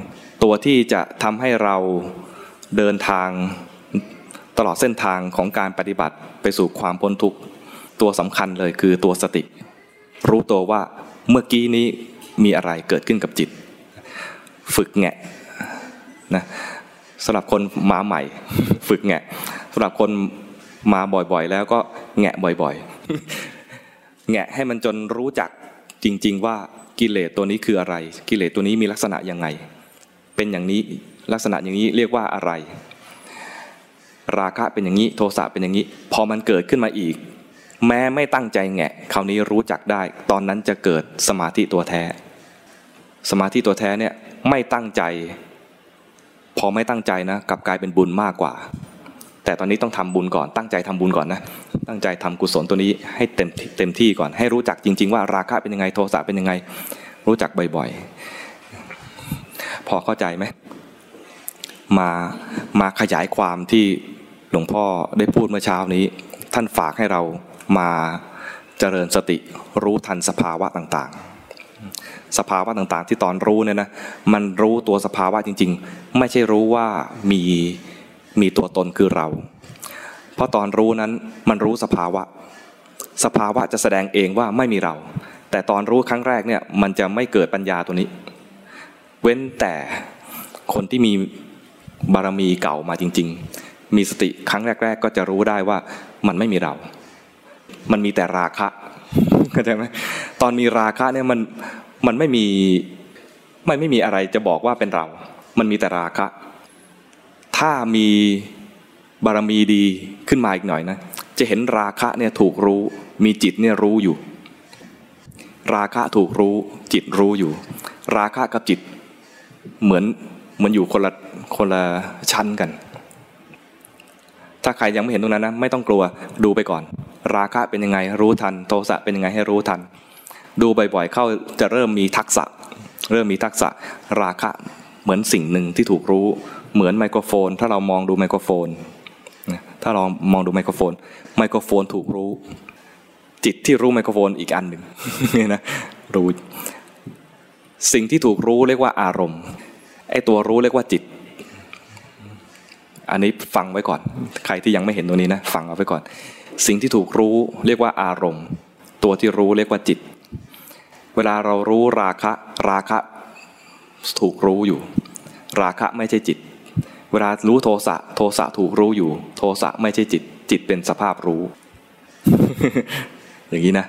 ตัวที่จะทำให้เราเดินทาง ตลอดเส้นทางของการปฏิบัติไปสู่ความพ้นทุกข์ตัวสำคัญเลยคือตัวสติ รู้ตัวว่าเมื่อกี้นี้มีอะไรเกิดขึ้นกับจิต ฝึกแงะนะสำหรับคนมาใหม่ ฝึกแงะสำหรับคนมาบ่อยๆ แล้วก็แงะบ่อยๆ แงะให้มันจนรู้จักจริง ๆ ว่ากิเลสตัวนี้คืออะไร กิเลสตัวนี้มีลักษณะยังไง เป็นอย่างนี้ลักษณะอย่างนี้เรียกว่าอะไร ราคะเป็นอย่างนี้โทสะเป็นอย่างนี้ พอมันเกิดขึ้นมาอีก แม้ไม่ตั้งใจแงะคราวนี้รู้จักได้ ตอนนั้นจะเกิดสมาธิตัวแท้ สมาธิตัวแท้เนี่ยไม่ตั้งใจ พอไม่ตั้งใจนะกลับกลายเป็นบุญมากกว่า แต่ตอนนี้ต้องทำบุญก่อน ตั้งใจทำบุญก่อนนะตั้งใจทำกุศลตัวนี้ให้เต็มเต็มที่ก่อน ให้รู้จักจริง ๆ ว่าราคะเป็นยังไงโทสะเป็นยังไง รู้จักบ่อยๆ พอเข้าใจไหมมามาขยายความที่ หลวงพ่อได้พูดเมื่อเช้านี้ ท่านฝากให้เรามาเจริญสติรู้ทันสภาวะต่างๆ สภาวะต่างๆ ที่ตอนรู้เนี่ยนะมันรู้ตัวสภาวะจริง ๆ ไม่ใช่รู้ว่ามีมีตัวตนคือเรา เพราะตอนรู้นั้นมันรู้สภาวะ สภาวะจะแสดงเองว่าไม่มีเรา แต่ตอนรู้ครั้งแรกเนี่ยมันจะไม่เกิดปัญญาตัวนี้ เว้นแต่คนที่มีบารมีเก่ามาจริง ๆ มีสติครั้งแรก ๆ ก็จะรู้ได้ว่ามันไม่มีเรา มันมีแต่ราคะเข้าใจไหมตอนมีราคะเนี่ยมันมันไม่มีมันไม่มีอะไรจะบอกว่าเป็นเรา มันมีแต่ราคะ ถ้ามีบารมีดีขึ้นมาอีกหน่อยนะ จะเห็นราคะเนี่ยถูกรู้ มีจิตเนี่ยรู้อยู่ ราคะถูกรู้จิตรู้อยู่ ราคะกับจิตเหมือนเหมือนอยู่คนละคนละชั้นกัน ถ้าใครยังไม่เห็นตรงนั้นนะไม่ต้องกลัวดูไปก่อน ราคะเป็นยังไงรู้ทัน โทสะเป็นยังไงให้รู้ทัน ดูบ่อยๆ เข้าจะเริ่มมีทักษะ เริ่มมีทักษะราคะเหมือนสิ่งหนึ่งที่ถูกรู้ เหมือนไมโครโฟน ถ้าเรามองดูไมโครโฟน ถ้าเรามองดูไมโครโฟน ไมโครโฟนถูกรู้ จิตที่รู้ไมโครโฟนอีกอันหนึ่งนี่นะรู้สิ่งที่ถูกรู้เรียกว่าอารมณ์ไอ้ตัวรู้เรียกว่าจิต อันนี้ฟังไว้ก่อน ใครที่ยังไม่เห็นตัวนี้นะฟังเอาไว้ก่อน สิ่งที่ถูกรู้เรียกว่าอารมณ์ ตัวที่รู้เรียกว่าจิต เวลาเรารู้ราคะราคะถูกรู้อยู่ ราคะไม่ใช่จิต เวลารู้โทสะโทสะถูกรู้อยู่ โทสะไม่ใช่จิต จิตเป็นสภาพรู้ อย่างนี้นะ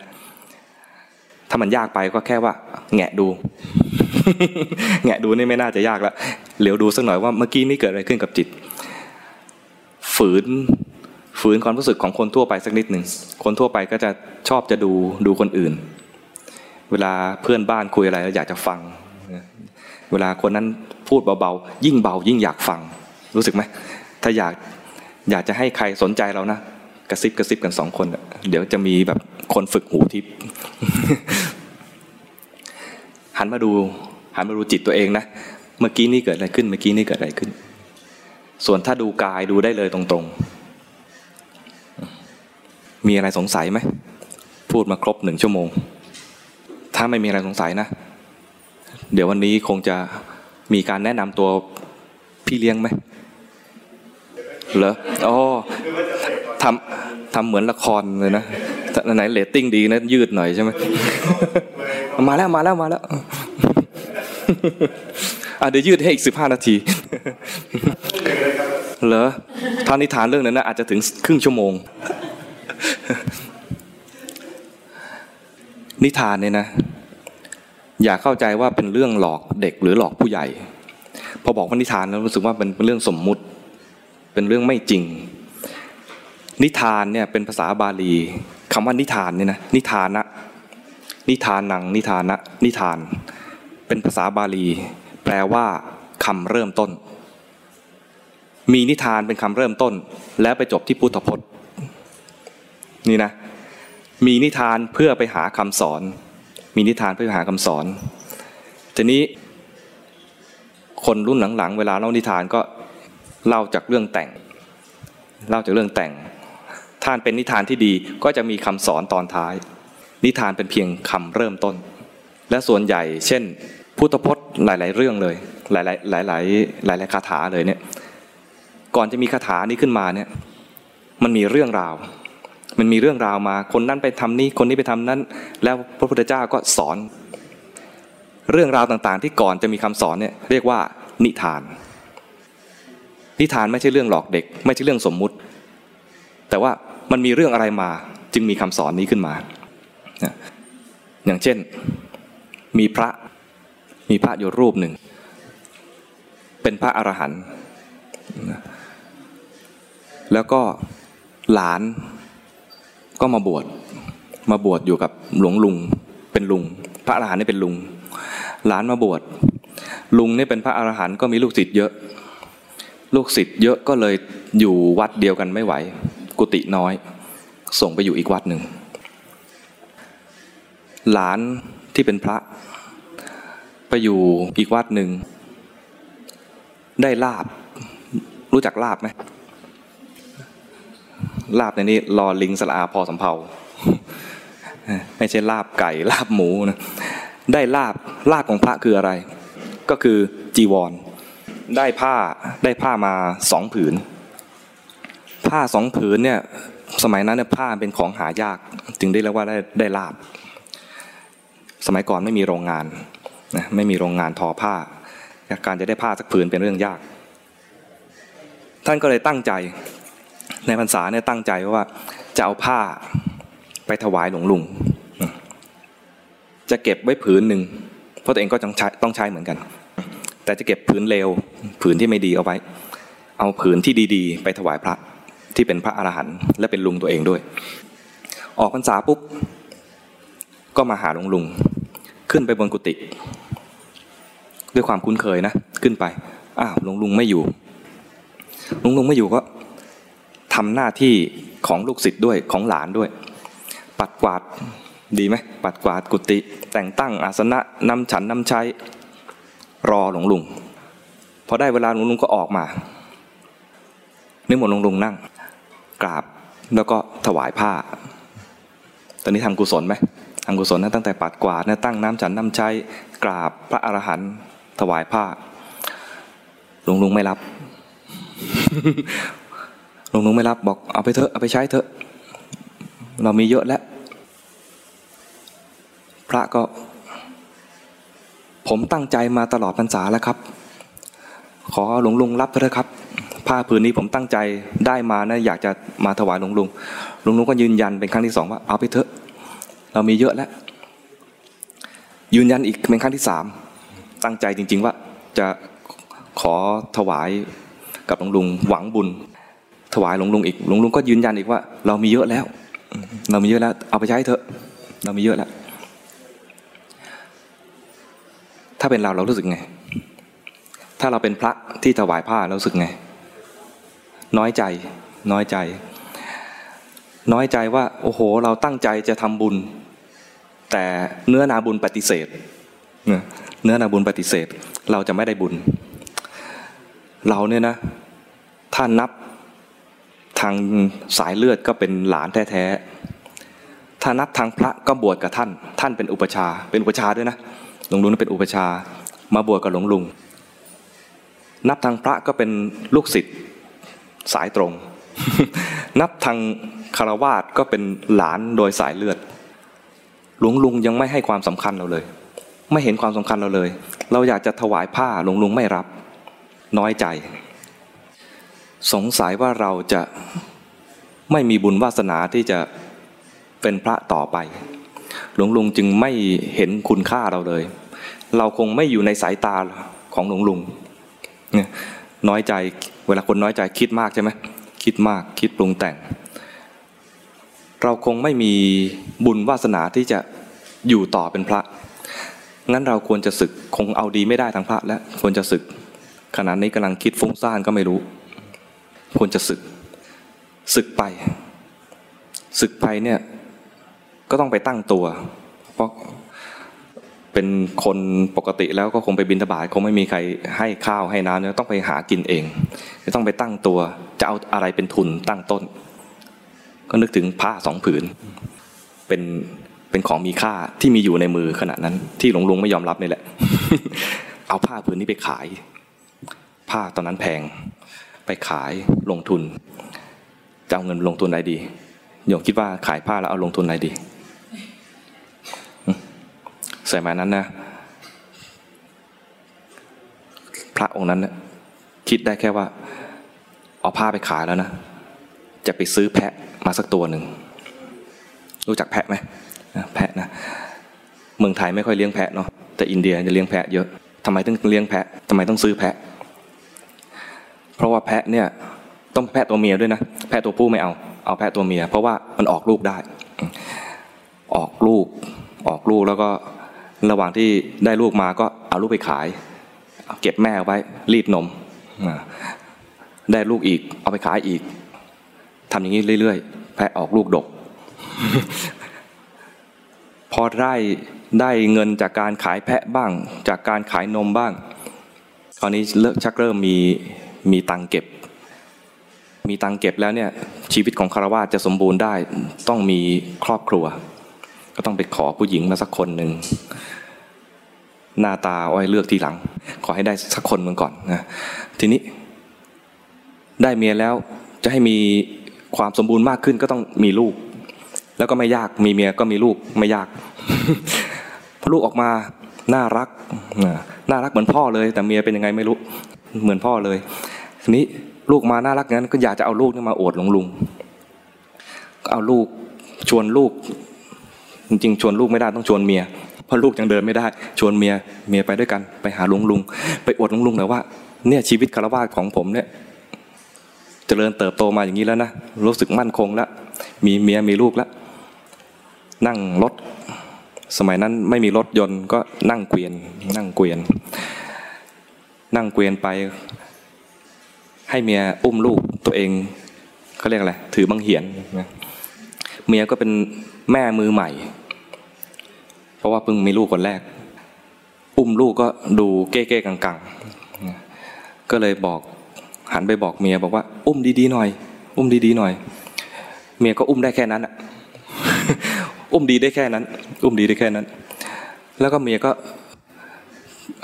ถ้ามันยากไปก็แค่ว่า แงะดู แงะดูนี่ไม่น่าจะยากล้วเหลียวดูสักหน่อยว่าเมื่อกี้นี่เกิดอะไรขึ้นกับจิต ฝืนฝืนความรู้สึกของคนทั่วไปสักนิดหนึ่งคนทั่วไปก็จะชอบจะดูดูคนอื่น เวลาเพื่อนบ้านคุยอะไรเราอยากจะฟัง เวลาคนนั้นพูดเบาๆยิ่งเบายิ่งอยากฟังรู้สึกไหมถ้าอยากอยากจะให้ใครสนใจเรานะกระซิบกระซิบกันสองคน เดี๋ยวจะมีแบบคนฝึกหูทิพย์หันมาดูหันมาดูจิตตัวเองนะ เมื่อกี้นี่เกิดอะไรขึ้น เมื่อกี้นี่เกิดอะไรขึ้น ส่วนถ้าดูกายดูได้เลยตรงๆ มีอะไรสงสัยไหม พูดมาครบหนึ่งชั่วโมง ถ้าไม่มีอะไรสงสัยนะ เดี๋ยววันนี้คงจะมีการแนะนำตัวพี่เลี้ยงไหมเหรออ๋อทำทำเหมือนละครเลยนะไหนเลตติ้งดีนะยืดหน่อยใช่ไหมมาแล้วมาแล้วมาแล้วอะเดี๋ยวยืดให้อีกสิบห้านาที เหรอถ้านิทานเรื่องนั้นนะอาจจะถึงครึ่งชั่วโมง นิทานเนี่ยนะ อย่าเข้าใจว่าเป็นเรื่องหลอกเด็กหรือหลอกผู้ใหญ่ พอบอกว่านิทานแล้วรู้สึกว่าเป็นเรื่องสมมุติ เป็นเรื่องไม่จริง นิทานเนี่ยเป็นภาษาบาลีคำว่านิทานเนี่ยนะนิทานะนิทานังนิทานะนิทาน เป็นภาษาบาลี แปลว่าคำเริ่มต้น มีนิทานเป็นคำเริ่มต้น แล้วไปจบที่พุทธพจน์ นี่นะ มีนิทานเพื่อไปหาคำสอน มีนิทานเพื่อหาคำสอน ทีนี้ คนรุ่นหลังๆ เวลาเล่านิทานก็เล่าจากเรื่องแต่ง เล่าจากเรื่องแต่งท่านเป็นนิทานที่ดีก็จะมีคำสอนตอนท้าย นิทานเป็นเพียงคำเริ่มต้น และส่วนใหญ่ เช่น พุทธพจน์หลาย ๆ เรื่องเลย หลาย ๆ หลาย ๆ หลาย ๆ คาถาเลยเนี่ย ก่อนจะมีคาถานี้ขึ้นมาเนี่ย มันมีเรื่องราว มันมีเรื่องราวมา คนนั้นไปทำนี้คนนี้ไปทำนั้น แล้วพระพุทธเจ้าก็สอน เรื่องราวต่างๆ ที่ก่อนจะมีคำสอนเนี่ยเรียกว่านิทาน นิทานไม่ใช่เรื่องหลอกเด็ก ไม่ใช่เรื่องสมมุติ แต่ว่ามันมีเรื่องอะไรมา จึงมีคำสอนนี้ขึ้นมา อย่างเช่น มีพระ มีพระอยู่รูปหนึ่ง เป็นพระอรหันต์ แล้วก็หลานก็มาบวชมาบวชอยู่กับหลวงลุงเป็นลุง พระอรหันต์นี่เป็นลุง หลานมาบวชลุงนี่เป็นพระอรหันต์ก็มีลูกศิษย์เยอะ ลูกศิษย์เยอะก็เลยอยู่วัดเดียวกันไม่ไหว กุฏิน้อย ส่งไปอยู่อีกวัดหนึ่งหลานที่เป็นพระไปอยู่อีกวัดหนึ่งได้ลาบ รู้จักลาบไหม ลาบในนี้รอลิงสลาพอสำเพาไม่ใช่ลาบไก่ลาบหมูนะได้ลาบลาบของพระคืออะไร ก็คือจีวร ได้ผ้าได้ผ้ามาสองผืน ผ้าสองผืนเนี่ยสมัยนั้นเนี่ยผ้าเป็นของหายากจึงได้เรียกว่าได้ได้ลาบ สมัยก่อนไม่มีโรงงานนะไม่มีโรงงานทอผ้า การจะได้ผ้าสักผืนเป็นเรื่องยาก ท่านก็เลยตั้งใจ ในพรรษาเนี่ยตั้งใจว่าจะเอาผ้าไปถวายหลวงลุง จะเก็บไว้ผืนหนึ่งเพราะตัวเองก็ต้องใช้ต้องใช้เหมือนกัน แต่จะเก็บผืนเลวผืนที่ไม่ดีเอาไว้ เอาผืนที่ดีๆ ไปถวายพระที่เป็นพระอรหันต์และเป็นลุงตัวเองด้วย ออกพรรษาปุ๊บก็มาหาหลวงลุง ขึ้นไปบนกุฏิด้วยความคุ้นเคยนะ ขึ้นไปอ้าวหลวงลุงไม่อยู่หลวงลุงไม่อยู่ก็ ทำหน้าที่ของลูกศิษย์ด้วยของหลานด้วย ปัดกวาดดีไหมปัดกวาดกุฏิแต่งตั้งอาสนะนำฉันนำใช้รอหลวงลุงพอได้เวลาหลวงลุงก็ออกมานิมนต์หลวงลุงนั่ง กราบแล้วก็ถวายผ้า ตอนนี้ทำกุศลไหมทำกุศลนะตั้งแต่ปัดกวาดนะตั้งน้ำฉันน้ำใช้กราบพระอรหันต์ถวายผ้าหลวงลุงไม่รับ ลวงลุงไม่รับบอกเอาไปเถอะเอาไปใช้เถอะ เรามีเยอะแล้ว พระก็ ผมตั้งใจมาตลอดพรรษาแล้วครับ ขอหลวงลุงรับเถอะครับ ผ้าผืนนี้ผมตั้งใจได้มานะอยากจะมาถวายหลวงลุงหลวงลุงก็ยืนยันเป็นครั้งที่สองว่าเอาไปเถอะ เรามีเยอะแล้ว ยืนยันอีกเป็นครั้งที่สามตั้งใจจริง ๆ ว่าจะขอถวายกับหลวงลุงหวังบุญ ถวายหลวงลุงอีกหลวงลุงก็ยืนยันอีกว่า เรามีเยอะแล้ว เรามีเยอะแล้ว เอาไปใช้เถอะ เรามีเยอะแล้ว ถ้าเป็นเราเรารู้สึกไง ถ้าเราเป็นพระที่ถวายผ้าเราสึกไง น้อยใจ น้อยใจ น้อยใจว่า โอ้โห เราตั้งใจจะทำบุญ แต่เนื้อนาบุญปฏิเสธ เนื้อนาบุญปฏิเสธ เราจะไม่ได้บุญ เราเนี่ยนะ ถ้านับ ทางสายเลือดก็เป็นหลานแท้ๆ ถ้านับทางพระก็บวชกับท่าน ท่านเป็นอุปชา เป็นอุปชาด้วยนะ หลวงลุงเป็นอุปชา มาบวชกับหลวงลุง นับทางพระก็เป็นลูกศิษย์สายตรง นับทางคารวาสก็เป็นหลานโดยสายเลือด หลวงลุงยังไม่ให้ความสำคัญเราเลย ไม่เห็นความสำคัญเราเลย เราอยากจะถวายผ้าหลวงลุงไม่รับ น้อยใจ สงสัยว่าเราจะไม่มีบุญวาสนาที่จะเป็นพระต่อไป หลวงลุงจึงไม่เห็นคุณค่าเราเลย เราคงไม่อยู่ในสายตาของหลวงลุงน้อยใจเวลาคนน้อยใจคิดมากใช่ไหมคิดมากคิดปรุงแต่ง เราคงไม่มีบุญวาสนาที่จะอยู่ต่อเป็นพระ งั้นเราควรจะศึกคงเอาดีไม่ได้ทางพระแล้วควรจะศึกขณะนี้กำลังคิดฟุ้งซ่านก็ไม่รู้ ควรจะศึกศึกไปศึกไปเนี่ยก็ต้องไปตั้งตัว เพราะเป็นคนปกติแล้วก็คงไปบินทบาทคงไม่มีใครให้ข้าวให้น้ำเนี่ยต้องไปหากินเองต้องไปตั้งตัว จะเอาอะไรเป็นทุนตั้งต้น ก็นึกถึงผ้าสองผืน เป็นเป็นของมีค่าที่มีอยู่ในมือขณะนั้น ที่หลวงลุงไม่ยอมรับนี่แหละ เอาผ้าผืนนี้ไปขาย ผ้าตอนนั้นแพง ไปขายลงทุนจะเอาเงินลงทุนอะไรดีโยมคิดว่าขายผ้าแล้วเอาลงทุนอะไรดีสมัยนั้นนะ พระองค์นั้นนะคิดได้แค่ว่า เอาผ้าไปขายแล้วนะ จะไปซื้อแพะมาสักตัวหนึ่ง รู้จักแพะไหมแพะนะเมืองไทยไม่ค่อยเลี้ยงแพะเนาะแต่อินเดียจะเลี้ยงแพะเยอะทำไมต้องเลี้ยงแพะทำไมต้องซื้อแพะ เพราะว่าแพะเนี่ยต้องแพะตัวเมียด้วยนะ แพะตัวผู้ไม่เอา เอาแพะตัวเมีย เพราะว่ามันออกลูกได้ ออกลูก ออกลูกแล้วก็ระหว่างที่ได้ลูกมาก็เอาลูกไปขาย เก็บแม่ไว้รีดนม ได้ลูกอีก เอาไปขายอีกทำอย่างนี้เรื่อยๆ แพะออกลูกดก พอได้ได้เงินจากการขายแพะบ้าง จากการขายนมบ้าง คราวนี้เลิกชักเริ่มมี มีตังเก็บ มีตังเก็บแล้วเนี่ยชีวิตของคารวะจะสมบูรณ์ได้ ต้องมีครอบครัว ก็ต้องไปขอผู้หญิงมาสักคนหนึ่งหน้าตาอ้อยเลือกทีหลัง ขอให้ได้สักคนมึงก่อนนะทีนี้ ได้เมียแล้วจะให้มีความสมบูรณ์มากขึ้นก็ต้องมีลูก แล้วก็ไม่ยากมีเมียก็มีลูกไม่ยากพอลูกออกมาน่ารักน่ารักเหมือนพ่อเลย แต่เมียเป็นยังไงไม่รู้เหมือนพ่อเลย ทีนี้ลูกมาน่ารักงั้นก็อยากจะเอาลูกนี่มาอวดหลวงลุงเอาลูกชวนลูก จริงๆ ชวนลูกไม่ได้ต้องชวนเมียเพราะลูกยังเดินไม่ได้ ชวนเมียเมียไปด้วยกัน ไปหาหลวงลุง ไปอวดหลวงลุงแต่ว่าเนี่ยชีวิตคารวะของผมเนี่ยจเจริญเติบโตมาอย่างนี้แล้วนะรู้สึกมั่นคงแล้วมีเมียมีลูกแล้วนั่งรถ สมัยนั้นไม่มีรถยนต์ก็นั่งเกวียน นั่งเกวียน นั่งเกวียนไป ให้เมียอุ้มลูกตัวเองเขาเรียกอะไรถือบังเหียนเมียก็เป็นแม่มือใหม่ เพราะว่าเพิ่งมีลูกคนแรก อุ้มลูกก็ดูเก้ๆกังๆก็เลยบอกหันไปบอกเมียบอกว่า อุ้มดีๆหน่อย อุ้มดีๆหน่อย เมียก็อุ้มได้แค่นั้นอะอุ้มดีได้แค่นั้น อุ้มดีได้แค่นั้น แล้วก็เมียก็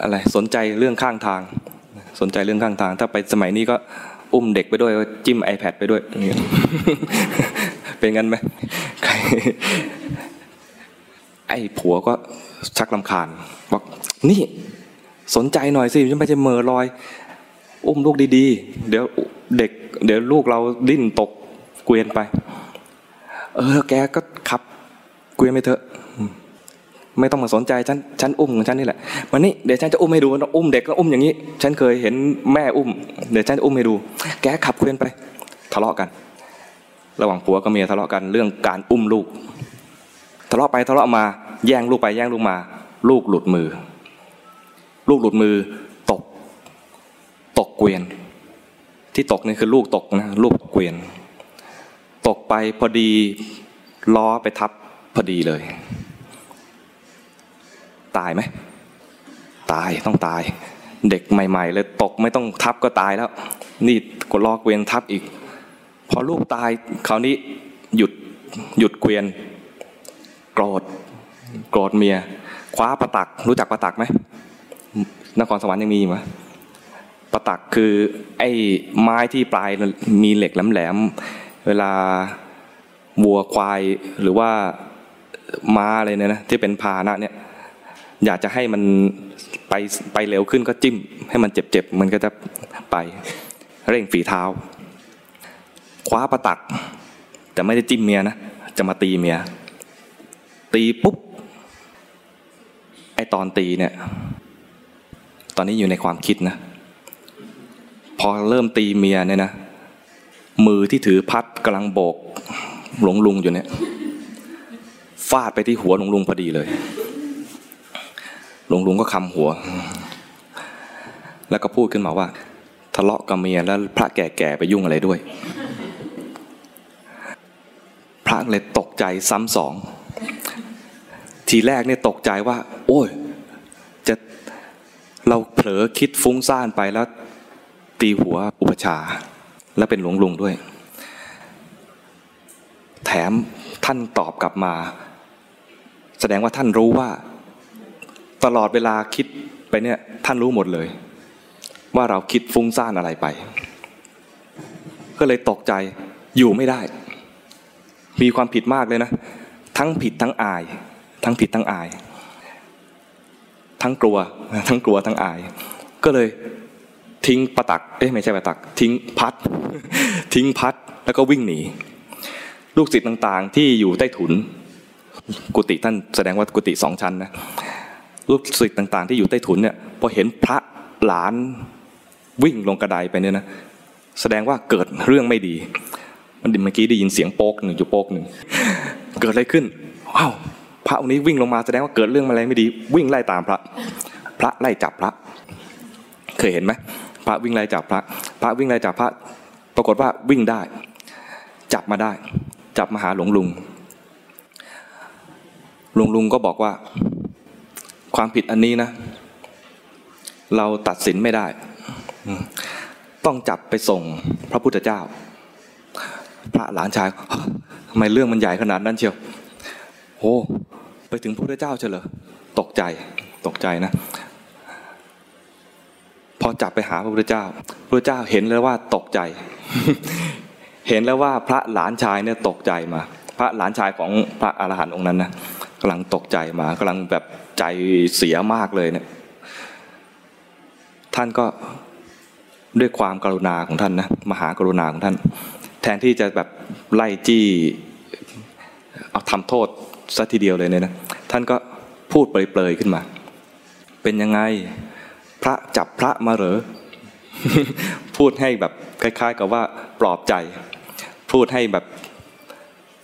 อะไรสนใจเรื่องข้างทาง สนใจเรื่องข้างทาง ถ้าไปสมัยนี้ก็อุ้มเด็กไปด้วยจิ้ม iPad ไปด้วยเป็นงั้นไหมไอ้ผัวก็ชักลำคาญบอกนี่สนใจหน่อยสิไม่ใช่เมอลอย อุ้มลูกดีๆ เดี๋ยวเด็ก เดี๋ยวลูกเราดิ้นตกเกวียนไป เออแกก็ขับเกวียนไปเถอะ ไม่ต้องมาสนใจฉันฉันอุ้มของฉันนี่แหละวันนี้เดี๋ยวฉันจะอุ้มให้ดูอุ้มเด็กก็อุ้มอย่างนี้ ฉันเคยเห็นแม่อุ้ม เดี๋ยวฉันจะอุ้มให้ดู แกขับเกวียนไป ทะเลาะกัน ระหว่างผัวกับเมียทะเลาะกันเรื่องการอุ้มลูก ทะเลาะไปทะเลาะมา แย่งลูกไปแย่งลูกมา ลูกหลุดมือ ลูกหลุดมือ ตก ตกเกวียน ที่ตกนี่คือลูกตกนะลูกเกวียน ตกไปพอดีล้อไปทับพอดีเลย ตายไหมตายต้องตาย เด็กใหม่ ๆ เลยตกไม่ต้องทับก็ตายแล้ว นี่ก็ล้อเวียนทับอีก พอลูกตายคราวนี้หยุดหยุดเกวียนโกรธโกรธเมีย คว้าประตักรู้จักประตักไหมนครสวรรค์ยังมีไหมประตักคือไอ้ไม้ที่ปลายมีเหล็กแหลมๆเวลาวัวควายหรือว่าม้าอะไรเนี่ยนะที่เป็นพาหนะเนี่ย อยากจะให้มันไปไปเร็วขึ้นก็จิ้ม ให้มันเจ็บๆมันก็จะไปเร่งฝีเท้า คว้าประตัก แต่ไม่ได้จิ้มเมียนะจะมาตีเมีย ตีปุ๊บไอตอนตีเนี่ย ตอนนี้อยู่ในความคิดนะ พอเริ่มตีเมียเนี่ยนะมือที่ถือพัดกำลังโบกหลวงลุงอยู่เนี่ย ฟาดไปที่หัวหลวงลุงพอดีเลย หลวงลุงก็คำหัว แล้วก็พูดขึ้นมาว่า ทะเลาะกับเมียแล้วพระแก่ๆไปยุ่งอะไรด้วย พระเลยตกใจซ้ำสอง ทีแรกเนี่ยตกใจว่า โอ้ย จะเราเผลอคิดฟุ้งซ่านไปแล้ว ตีหัวอุปชา แล้วเป็นหลวงลุงด้วย แถมท่านตอบกลับมา แสดงว่าท่านรู้ว่า ตลอดเวลาคิดไปเนี่ยท่านรู้หมดเลย ว่าเราคิดฟุ้งซ่านอะไรไป ก็เลยตกใจอยู่ไม่ได้ มีความผิดมากเลยนะ ทั้งผิดทั้งอาย ทั้งผิดทั้งอาย ทั้งกลัว ทั้งกลัวทั้งอาย ก็เลยทิ้งประตัก เอ๊ะไม่ใช่ประตัก ทิ้งพัด ทิ้งพัดแล้วก็วิ่งหนี ลูกศิษย์ต่างๆ ที่อยู่ใต้ถุน กุฏิท่านแสดงว่ากุฏิสองชั้นนะ ลูกศิษย์ต่าง ๆ ที่อยู่ใต้ถุนเนี่ยพอเห็นพระหลานวิ่งลงกระไดไปเนี่ยนะแสดงว่าเกิดเรื่องไม่ดี มันเมื่อกี้ได้ยินเสียงโป๊กหนึ่งอยู่โป๊กหนึ่งเกิดอะไรขึ้นอ้าวพระองค์นี้วิ่งลงมาแสดงว่าเกิดเรื่องอะไรไม่ดี วิ่งไล่ตามพระ พระไล่จับพระ เคยเห็นไหมพระวิ่งไล่จับพระ พระวิ่งไล่จับพระ ปรากฏว่าวิ่งได้ จับมาได้ จับมาหาหลวงลุงหลวงลุงก็บอกว่า ความผิดอันนี้นะ เราตัดสินไม่ได้ ต้องจับไปส่งพระพุทธเจ้า พระหลานชายทำไมเรื่องมันใหญ่ขนาดนั้นเชียวโอ้ไปถึงพระพุทธเจ้าเฉลอตกใจตกใจนะ พอจับไปหาพระพุทธเจ้า พระเจ้าเห็นแล้วว่าตกใจ เห็นแล้วว่าพระหลานชายเนี่ยตกใจมา พระหลานชายของพระอรหันต์องค์นั้นนะ กำลังตกใจมากำลังแบบใจเสียมากเลยเนี่ย ท่านก็ด้วยความกรุณาของท่านนะมหากรุณาของท่าน แทนที่จะแบบไล่จี้เอาทำโทษซะทีเดียวเลยเนี่ยนะท่านก็พูดเปรยๆขึ้นมา เป็นยังไงพระจับพระมาเหรอพูดให้แบบคล้าย ๆ กับว่าปลอบใจ พูดให้แบบ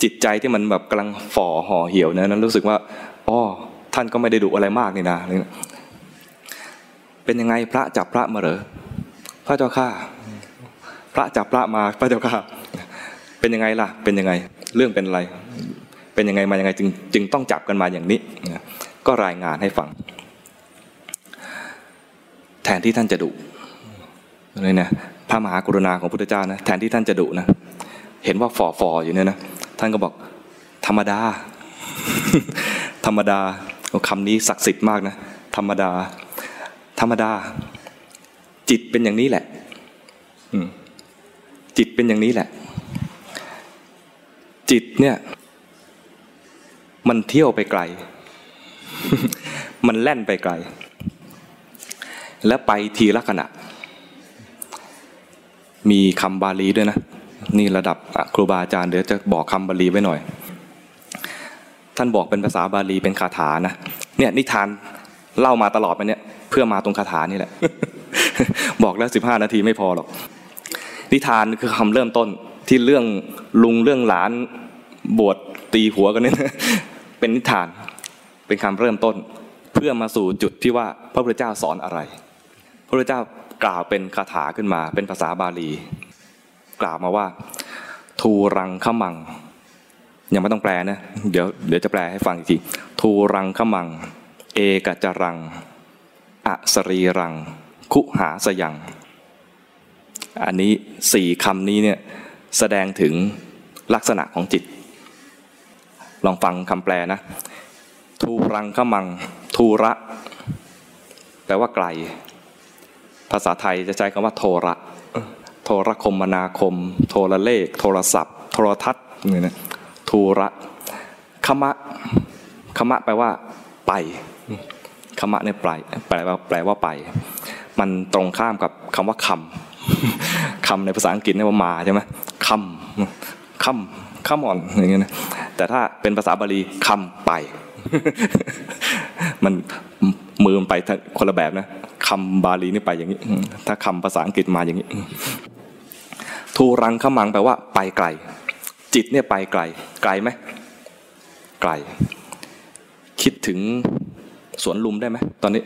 จิตใจที่มันแบบกำลังฝ่อห่อเหี่ยวนะนั้นรู้สึกว่าอ๋อท่านก็ไม่ได้ดุอะไรมากนี่นะเป็นยังไงพระจับพระมาเหรอพระเจ้าข้าพระจับพระมาพระเจ้าข้าเป็นยังไงล่ะเป็นยังไงเรื่องเป็นอะไร เป็นยังไงมายังไงจึงจึงต้องจับกันมาอย่างนี้ก็รายงานให้ฟัง แทนที่ท่านจะดุเลยนะพระมหากรุณาของพุทธเจ้านะแทนที่ท่านจะดุนะเห็นว่าฝ่อฟออยู่เนี่ยนะ ท่านก็บอกธรรมดา ธรรมดาคำนี้ศักดิ์สิทธิ์มากนะธรรมดา ธรรมดา จิตเป็นอย่างนี้แหละจิตเป็นอย่างนี้แหละ จิตเนี่ย มันเที่ยวไปไกล มันแล่นไปไกล และไปทีละขณะ มีคำบาลีด้วยนะ นี่ระดับครูบาอาจารย์เดี๋ยวจะบอกคำบาลีไว้หน่อย ท่านบอกเป็นภาษาบาลีเป็นคาถานะเนี่ยนิทานเล่ามาตลอดไปเนี่ยเพื่อมาตรงคาถานี่แหละ บอกแล้วสิบห้านาทีไม่พอหรอก นิทานคือคำเริ่มต้นที่เรื่องลุงเรื่องหลานบวชตีหัวกันเนี่ยเป็นนิทานเป็นคำเริ่มต้น เพื่อมาสู่จุดที่ว่าพระพุทธเจ้าสอนอะไร พระพุทธเจ้ากล่าวเป็นคาถาขึ้นมาเป็นภาษาบาลี กล่าวมาว่า ทูรังขมัง ยังไม่ต้องแปลนะ เดี๋ยวเดี๋ยวจะแปลให้ฟังอีกทีทูรังขมัง เอกจรังอสรีรัง คุหาสยัง อันนี้สี่คำนี้เนี่ยแสดงถึงลักษณะของจิต ลองฟังคำแปลนะ ทูรังขมัง ทูระ แปลว่าไกล ภาษาไทยจะใช้คำว่าโทระ โทรคมนาคม โทรเลข โทรศัพท์ โทรทัศน์นี่นะทูระขมะขมะแปลว่า ไปขมะเนี่ยไปแปลว่าแปลว่าไป มันตรงข้ามกับคำว่าคำคำในภาษาอังกฤษเนี่ยว่ามาใช่ไหมคำคำคำอ่อนอย่างเงี้ยนะแต่ถ้าเป็นภาษาบาลีคำไป มันมือมันไปคนละแบบนะคำบาลีนี่ไปอย่างนี้ ถ้าคำภาษาอังกฤษมาอย่างนี้ ทูรังขมังแปลว่าไปไกล จิตเนี่ยไปไกล ไกลไหมไกล คิดถึงสวนลุมได้ไหมตอนนี้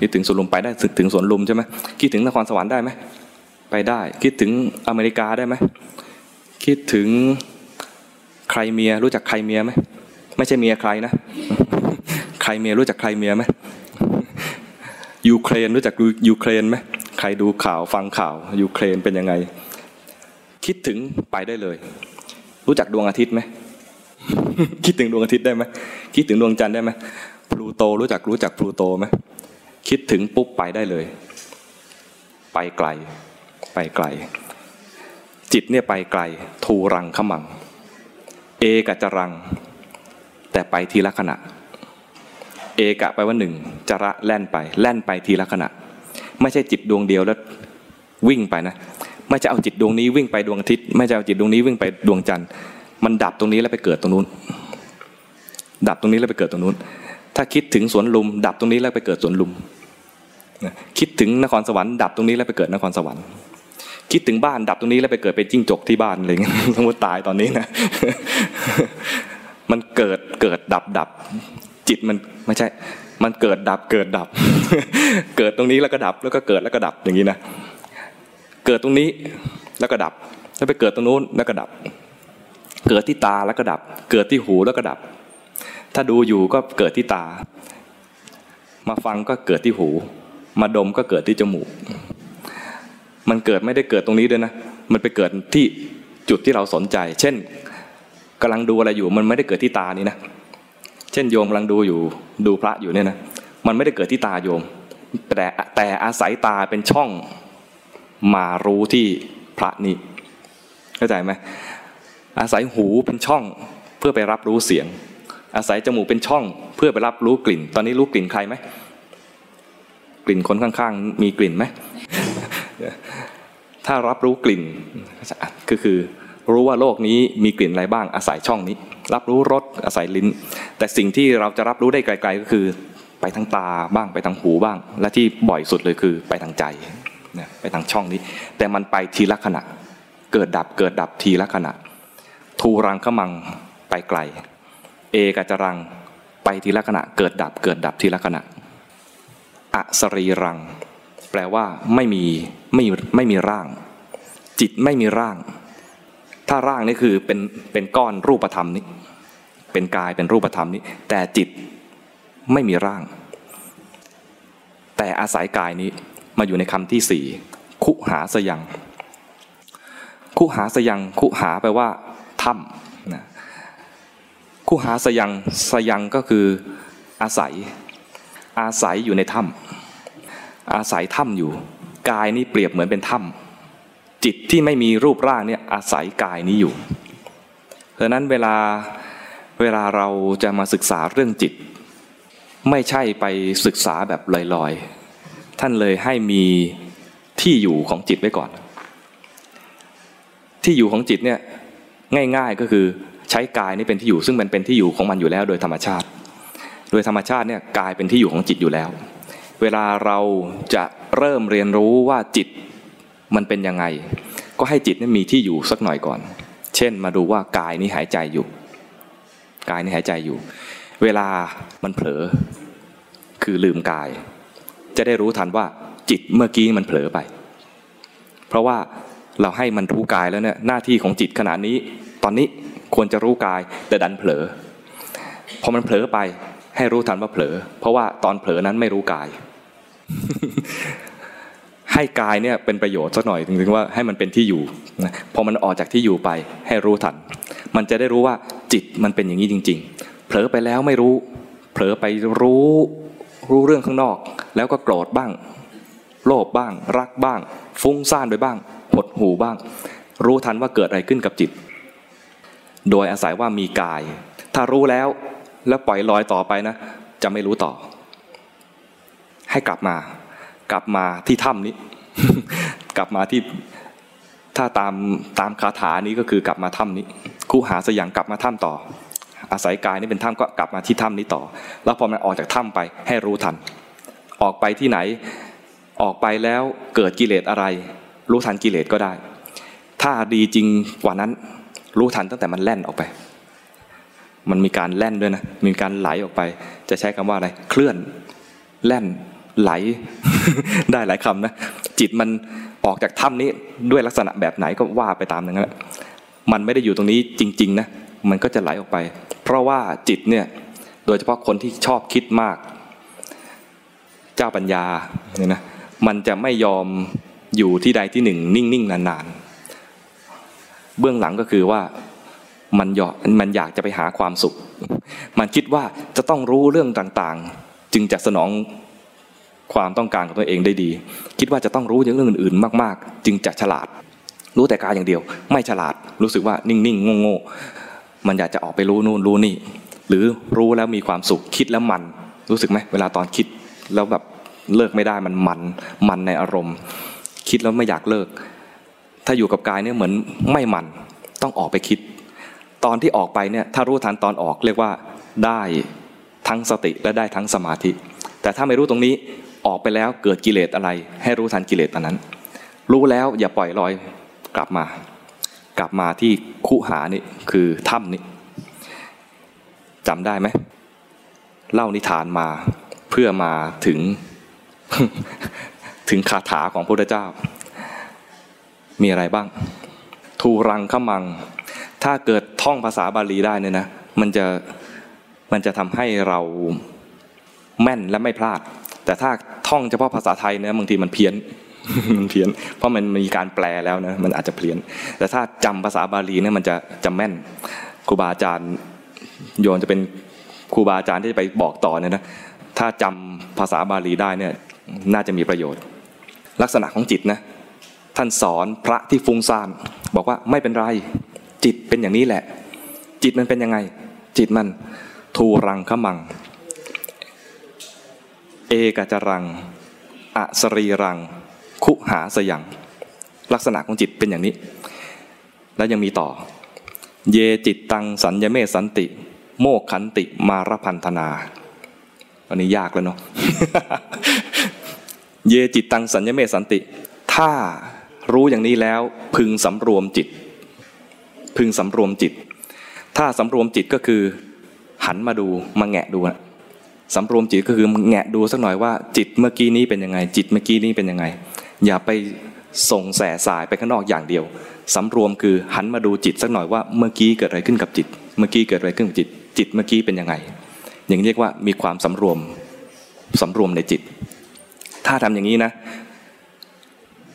คิดถึงสวนลุมไปได้ถึงสวนลุมใช่ไหมคิดถึงนครสวรรค์ได้ไหมไปได้ คิดถึงอเมริกาได้ไหมคิดถึงไครเมียรู้จักไครเมียไหมไม่ใช่เมียใครนะไครเมียรู้จักไครเมียไหมยูเครนรู้จักยูเครนไหม ใครดูข่าวฟังข่าวยูเครนเป็นยังไง คิดถึงไปได้เลย รู้จักดวงอาทิตย์ไหมคิดถึงดวงอาทิตย์ได้ไหมคิดถึงดวงจันทร์ได้ไหมพลูโตรู้จักรู้จักพลูโตไหมคิดถึงปุ๊บไปได้เลย ไปไกล ไปไกล จิตเนี่ยไปไกลทูรังขมัง เอกจรัง แต่ไปทีละขณะ เอกะไปว่าหนึ่งจระแล่นไป แล่นไปทีละขณะ ไม่ใช่จิตดวงเดียวแล้ววิ่งไปนะไม่จะเอาจิตดวงนี้วิ่งไปดวงอาทิตย์ ไม่จะเอาจิตดวงนี้วิ่งไปดวงจันทร์ มันดับตรงนี้แล้วไปเกิดตรงนู้น ดับตรงนี้แล้วไปเกิดตรงนู้น ถ้าคิดถึงสวนลุม ดับตรงนี้แล้วไปเกิดสวนลุมคิดถึงนครสวรรค์ดับตรงนี้แล้วไปเกิดนครสวรรค์ คิดถึงบ้านดับตรงนี้แล้วไปเกิดเป็นจิ้งจกที่บ้านอะไรเงี้ยสมมติตายตอนนี้นะ มันเกิดเกิดดับดับ จิตมันไม่ใช่ มันเกิดดับเกิดดับ เกิดตรงนี้แล้วก็ดับแล้วก็เกิดแล้วก็ดับอย่างนี้นะเกิดตรงนี้แล้วก็ดับ แล้วไปเกิดตรงนู้นแล้วก็ดับ เกิดที่ตาแล้วก็ดับ เกิดที่หูแล้วก็ดับ ถ้าดูอยู่ก็เกิดที่ตา มาฟังก็เกิดที่หู มาดมก็เกิดที่จมูก มันเกิดไม่ได้เกิดตรงนี้ด้วยนะ มันไปเกิดที่จุดที่เราสนใจ เช่นกำลังดูอะไรอยู่มันไม่ได้เกิดที่ตานี่นะ เช่นโยมกำลังดูอยู่ดูพระอยู่เนี่ยนะมันไม่ได้เกิดที่ตาโยม แต่แต่อาศัยตาเป็นช่องมารู้ที่พระนี้เข้าใจไหมอาศัยหูเป็นช่องเพื่อไปรับรู้เสียง อาศัยจมูกเป็นช่องเพื่อไปรับรู้กลิ่น ตอนนี้รู้กลิ่นใครไหมกลิ่นคนข้างๆ มีกลิ่นไหมถ้ารับรู้กลิ่นก็คือ รู้ว่าโลกนี้มีกลิ่นอะไรบ้างอาศัยช่องนี้ รับรู้รสอาศัยลิ้น แต่สิ่งที่เราจะรับรู้ได้ไกล ๆ ก็คือ ไปทางตาบ้างไปทางหูบ้าง และที่บ่อยสุดเลยคือไปทางใจเนี่ยไปทางช่องนี้ แต่มันไปทีละขณะ เกิดดับเกิดดับทีละขณะทูรังขมังไปไกล เอกจรังไปทีละขณะ เกิดดับเกิดดับทีละขณะอสรีรัง แปลว่าไม่มีไม่ไม่มีร่าง จิตไม่มีร่าง ถ้าร่างนี่คือเป็นเป็นก้อนรูปธรรมนี้ เป็นกายเป็นรูปธรรมนี้ แต่จิตไม่มีร่าง แต่อาศัยกายนี้มาอยู่ในคำที่สี่คุหาสยัง คุหาสยังคุหาแปลว่าถ้ำนะคุหาสยังสยังก็คืออาศัย อาศัยอยู่ในถ้ำอาศัยถ้ำอยู่ กายนี้เปรียบเหมือนเป็นถ้ำ จิตที่ไม่มีรูปร่างเนี่ยอาศัยกายนี้อยู่เพราะนั้นเวลาเวลาเราจะมาศึกษาเรื่องจิต ไม่ใช่ไปศึกษาแบบลอยๆ ท่านเลยให้มีที่อยู่ของจิตไว้ก่อน ที่อยู่ของจิตเนี่ยง่ายๆก็คือใช้กายนี่เป็นที่อยู่ซึ่งมันเป็นที่อยู่ของมันอยู่แล้วโดยธรรมชาติ โดยธรรมชาติเนี่ยกายเป็นที่อยู่ของจิตอยู่แล้ว เวลาเราจะเริ่มเรียนรู้ว่าจิต มันเป็นยังไง ก็ให้จิตนี่มีที่อยู่สักหน่อยก่อน เช่นมาดูว่ากายนี้หายใจอยู่ กายนี้หายใจอยู่ เวลามันเผลอ คือลืมกาย จะได้รู้ทันว่าจิตเมื่อกี้มันเผลอไป เพราะว่าเราให้มันรู้กายแล้วเนี่ยหน้าที่ของจิตขณะนี้ ตอนนี้ควรจะรู้กายแต่ดันเผลอพอมันเผลอไปให้รู้ทันว่าเผลอ เพราะว่าตอนเผลอนั้นไม่รู้กาย ให้กายเนี่ยเป็นประโยชน์สักหน่อยถึงว่าให้มันเป็นที่อยู่นะพอมันออกจากที่อยู่ไปให้รู้ทัน มันจะได้รู้ว่าจิตมันเป็นอย่างนี้จริง ๆ เผลอไปแล้วไม่รู้ เผลอไปรู้รู้เรื่องข้างนอก แล้วก็โกรธบ้าง โลภบ้าง รักบ้าง ฟุ้งซ่านไปบ้าง หดหูบ้าง รู้ทันว่าเกิดอะไรขึ้นกับจิต โดยอาศัยว่ามีกาย ถ้ารู้แล้วแล้วปล่อยลอยต่อไปนะ จะไม่รู้ต่อ ให้กลับมา กลับมาที่ถ้ำนี้ กลับมาที่ถ้าตามตามคาถานี้ก็คือกลับมาถ้ำนี้คู่หาสยางกลับมาถ้ำต่อ อาศัยกายนี่เป็นถ้ำก็กลับมาที่ถ้ำนี้ต่อ แล้วพอมันออกจากถ้ำไปให้รู้ทัน ออกไปที่ไหนออกไปแล้วเกิดกิเลสอะไร รู้ทันกิเลสก็ได้ ถ้าดีจริงกว่านั้น รู้ทันตั้งแต่มันแล่นออกไป มันมีการแล่นด้วยนะมีการไหลออกไป จะใช้คำว่าอะไร เคลื่อน แล่นไหล ได้หลายคำนะจิตมันออกจากถ้ำนี้ด้วยลักษณะแบบไหนก็ว่าไปตามนั้นแหละมันไม่ได้อยู่ตรงนี้จริง ๆ นะ มันก็จะไหลออกไป เพราะว่าจิตเนี่ยโดยเฉพาะคนที่ชอบคิดมาก เจ้าปัญญาเนี่ยนะมันจะไม่ยอมอยู่ที่ใดที่หนึ่ง นิ่งๆนานๆ เบื้องหลังก็คือว่ามันอยากมันอยากจะไปหาความสุข มันคิดว่าจะต้องรู้เรื่องต่างๆ จึงจะสนอง ความต้องการของตัวเองได้ดี คิดว่าจะต้องรู้เรื่องอื่นๆ มากๆ จึงจะฉลาด รู้แต่กายอย่างเดียว ไม่ฉลาดรู้สึกว่านิ่งๆโง่ๆมันอยากจะออกไปรู้นู่นรู้นี่ หรือรู้แล้วมีความสุขคิดแล้วมันรู้สึกไหมเวลาตอนคิดแล้วแบบเลิกไม่ได้มันมันมันในอารมณ์ คิดแล้วไม่อยากเลิก ถ้าอยู่กับกายเนี่ยเหมือนไม่มันต้องออกไปคิด ตอนที่ออกไปเนี่ยถ้ารู้ทันตอนออกเรียกว่าได้ทั้งสติและได้ทั้งสมาธิ แต่ถ้าไม่รู้ตรงนี้ ออกไปแล้วเกิดกิเลสอะไร ให้รู้ทันกิเลสอันนั้น รู้แล้วอย่าปล่อยลอยกลับมา กลับมาที่คุหานี่คือถ้ำนี่จำได้ไหมเล่านิทานมาเพื่อมาถึงถึงคาถาของพระพุทธเจ้า มีอะไรบ้าง ทูรังขมัง ถ้าเกิดท่องภาษาบาลีได้เนี่ยนะ มันจะมันจะทำให้เราแม่นและไม่พลาด แต่ถ้าท่องเฉพาะภาษาไทยเนี่ยบางทีมันเพี้ยนมันเพี้ยน เพราะมันมีการแปลแล้วนะมันอาจจะเพี้ยน แต่ถ้าจำภาษาบาลีเนี่ยมันจะจำแม่นครูบาอาจารย์โยนจะเป็นครูบาอาจารย์ที่จะไปบอกต่อเนี่ยนะถ้าจำภาษาบาลีได้เนี่ยน่าจะมีประโยชน์ ลักษณะของจิตนะท่านสอนพระที่ฟุ้งซ่านบอกว่าไม่เป็นไรจิตเป็นอย่างนี้แหละ จิตมันเป็นยังไง จิตมันทูรังขมัง เอกจรังอสรีรัง คุหาสยัง ลักษณะของจิตเป็นอย่างนี้ แล้วยังมีต่อ เยจิตตังสัญญเมสันติ โมกขันติมารพันธนาอันนี้ยากแล้วเนาะเยจิตตังสัญญเมสันติ ถ้ารู้อย่างนี้แล้วพึงสำรวมจิต พึงสำรวมจิต ถ้าสำรวมจิตก็คือ หันมาดูมาแงะดูนะ สำรวมจิตก็คือแงะดูสักหน่อยว่าจิตเมื่อกี้นี้เป็นยังไง จิตเมื่อกี้นี้เป็นยังไง อย่าไปส่งแส่สายไปข้างนอกอย่างเดียวสำรวมคือหันมาดูจิตสักหน่อยว่าเมื่อกี้เกิดอะไรขึ้นกับจิต เมื่อกี้เกิดอะไรขึ้นกับจิต จิตเมื่อกี้เป็นยังไง อย่างเรียกว่ามีความสำรวมสำรวมในจิต ถ้าทำอย่างนี้นะ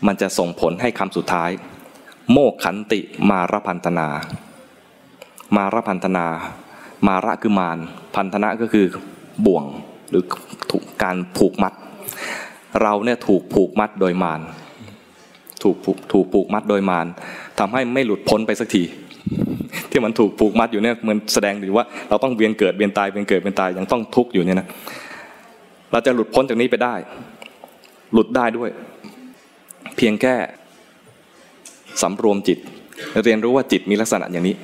มันจะส่งผลให้คำสุดท้าย โมกขันติมารพันธนา มารพันธนา มาระคือมารพันธนะก็คือ บ่วงหรือถูกการผูกมัด เราเนี่ยถูกผูกมัดโดยมารถูกผูกถูกผูกมัดโดยมารทำให้ไม่หลุดพ้นไปสักที ที่มันถูกผูกมัดอยู่เนี่ยมันแสดงถึงว่าเราต้องเวียนเกิดเวียนตายเวียนเกิดเวียนตายยังต้องทุกข์อยู่เนี่ยนะเราจะหลุดพ้นจากนี้ไปได้ หลุดได้ด้วย เพียงแค่สำรวมจิต เรียนรู้ว่าจิตมีลักษณะอย่างนี้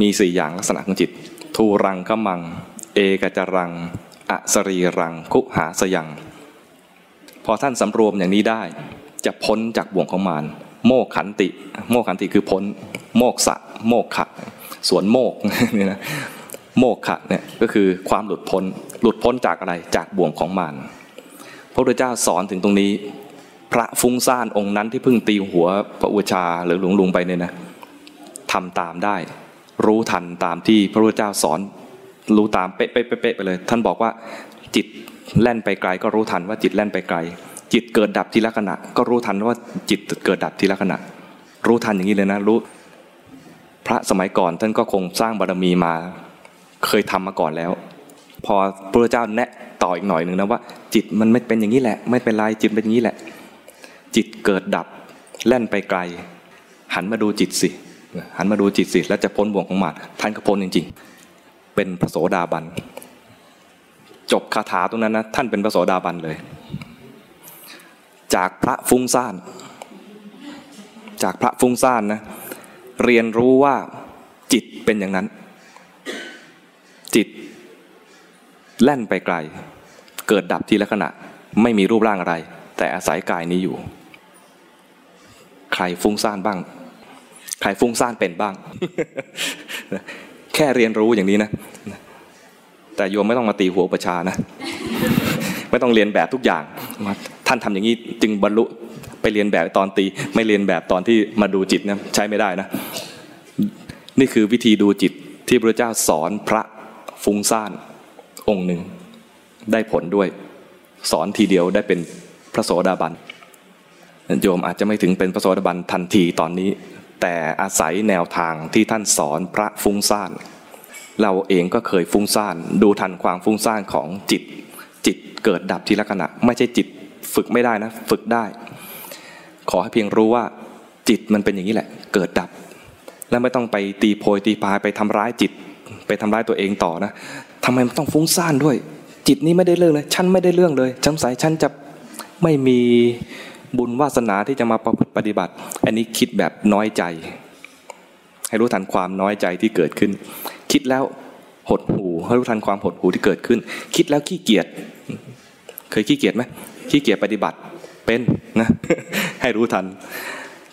มีสี่อย่างลักษณะของจิต ทูรังขมัง เอกจรัง อสรีรัง คุหาสยัง พอท่านสำรวมอย่างนี้ได้ จะพ้นจากบ่วงของมารโมกขันติ โมกขันติคือพ้น โมกสะ โมกขะสวนโมกนี่นะโมกขะเนี่ยก็คือความหลุดพ้น หลุดพ้นจากอะไรจากบ่วงของมารพระพุทธเจ้าสอนถึงตรงนี้ พระฟุ้งซ่านองค์นั้นที่เพิ่งตีหัวพระอุชาหรือหลวงลุงไปเนี่ยนะทำตามได้ รู้ทันตามที่พระพุทธเจ้าสอน รู้ตามเป๊ะเป๊ะเป๊ะไปเลย ท่านบอกว่าจิตแล่นไปไกล ก็รู้ทันว่าจิตแล่นไปไกล จิตเกิดดับทีละขณะ ก็รู้ทันว่าจิตเกิดดับทีละขณะ รู้ทันอย่างนี้เลยนะรู้ พระสมัยก่อนท่านก็คงสร้างบารมีมา เคยทำมาก่อนแล้ว พอพระเจ้าแนะต่ออีกหน่อยหนึ่งนะว่าจิตมันไม่เป็นอย่างนี้แหละ ไม่เป็นไรจิตเป็นอย่างนี้แหละ จิตเกิดดับแล่นไปไกล หันมาดูจิตสิหันมาดูจิตสิแล้วจะพ้นบ่วงของมารท่านก็พ้นจริง ๆ เป็นพระโสดาบัน จบคาถาตรงนั้นนะท่านเป็นพระโสดาบันเลย จากพระฟุ้งซ่าน จากพระฟุ้งซ่านนะเรียนรู้ว่าจิตเป็นอย่างนั้น จิตแล่นไปไกล เกิดดับทีละขณะไม่มีรูปร่างอะไร แต่อาศัยกายนี้อยู่ ใครฟุ้งซ่านบ้าง ใครฟุ้งซ่านเป็นบ้าง แค่เรียนรู้อย่างนี้นะ แต่โยมไม่ต้องมาตีหัวประชานะ ไม่ต้องเรียนแบบทุกอย่าง ท่านทำอย่างนี้จึงบรรลุไปเรียนแบบตอนตี ไม่เรียนแบบตอนที่มาดูจิตนะใช้ไม่ได้นะ นี่คือวิธีดูจิตที่พระเจ้าสอนพระฟุ้งซ่านองค์หนึ่ง ได้ผลด้วย สอนทีเดียวได้เป็นพระโสดาบันโยมอาจจะไม่ถึงเป็นพระโสดาบันทันทีตอนนี้ แต่อาศัยแนวทางที่ท่านสอนพระฟุ้งซ่าน เราเองก็เคยฟุ้งซ่าน ดูทันความฟุ้งซ่านของจิต จิตเกิดดับทีละขณะ ไม่ใช่จิตฝึกไม่ได้นะ ฝึกได้ ขอให้เพียงรู้ว่าจิตมันเป็นอย่างนี้แหละ เกิดดับ แล้วไม่ต้องไปตีโพยตีพายไปทำร้ายจิต ไปทำร้ายตัวเองต่อนะทำไมมันต้องฟุ้งซ่านด้วย จิตนี้ไม่ได้เรื่องเลย ฉันไม่ได้เรื่องเลยฉันสายฉันจะไม่มี บุญวาสนาที่จะมาประพฤติปฏิบัติ อันนี้คิดแบบน้อยใจ ให้รู้ทันความน้อยใจที่เกิดขึ้น คิดแล้วหดหูให้รู้ทันความหดหูที่เกิดขึ้น คิดแล้วขี้เกียจเคยขี้เกียจไหมขี้เกียจปฏิบัติเป็นนะให้รู้ทัน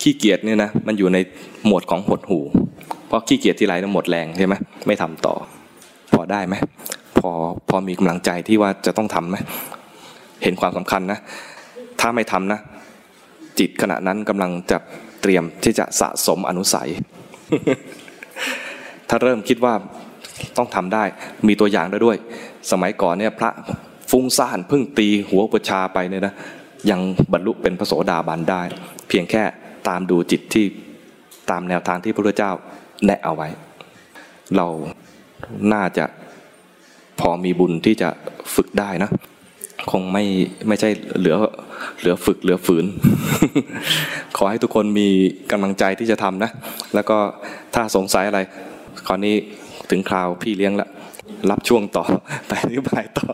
ขี้เกียจเนี่ยนะมันอยู่ในหมวดของหดหูเพราะขี้เกียจที่ไรต้องหมดแรงใช่ไหมไม่ทำต่อ พอได้ไหมพอพอมีกำลังใจที่ว่าจะต้องทำไหมเห็นความสำคัญนะ ถ้าไม่ทำนะ จิตขณะนั้นกำลังจะเตรียมที่จะสะสมอนุสัย ถ้าเริ่มคิดว่าต้องทำได้มีตัวอย่างได้ด้วย สมัยก่อนเนี่ยพระฟุ้งซ่านเพิ่งตีหัวอุปชาไปเนี่ยนะยังบรรลุเป็นพระโสดาบันได้ เพียงแค่ตามดูจิตที่ตามแนวทางที่พระพุทธเจ้าแนะเอาไว้ เราน่าจะพอมีบุญที่จะฝึกได้นะ คงไม่ไม่ใช่เหลือเหลือฝึกเหลือฝืน ขอให้ทุกคนมีกำลังใจที่จะทำนะ แล้วก็ถ้าสงสัยอะไร คราวนี้ถึงคราวพี่เลี้ยงละรับช่วงต่อไปอธิบายต่อ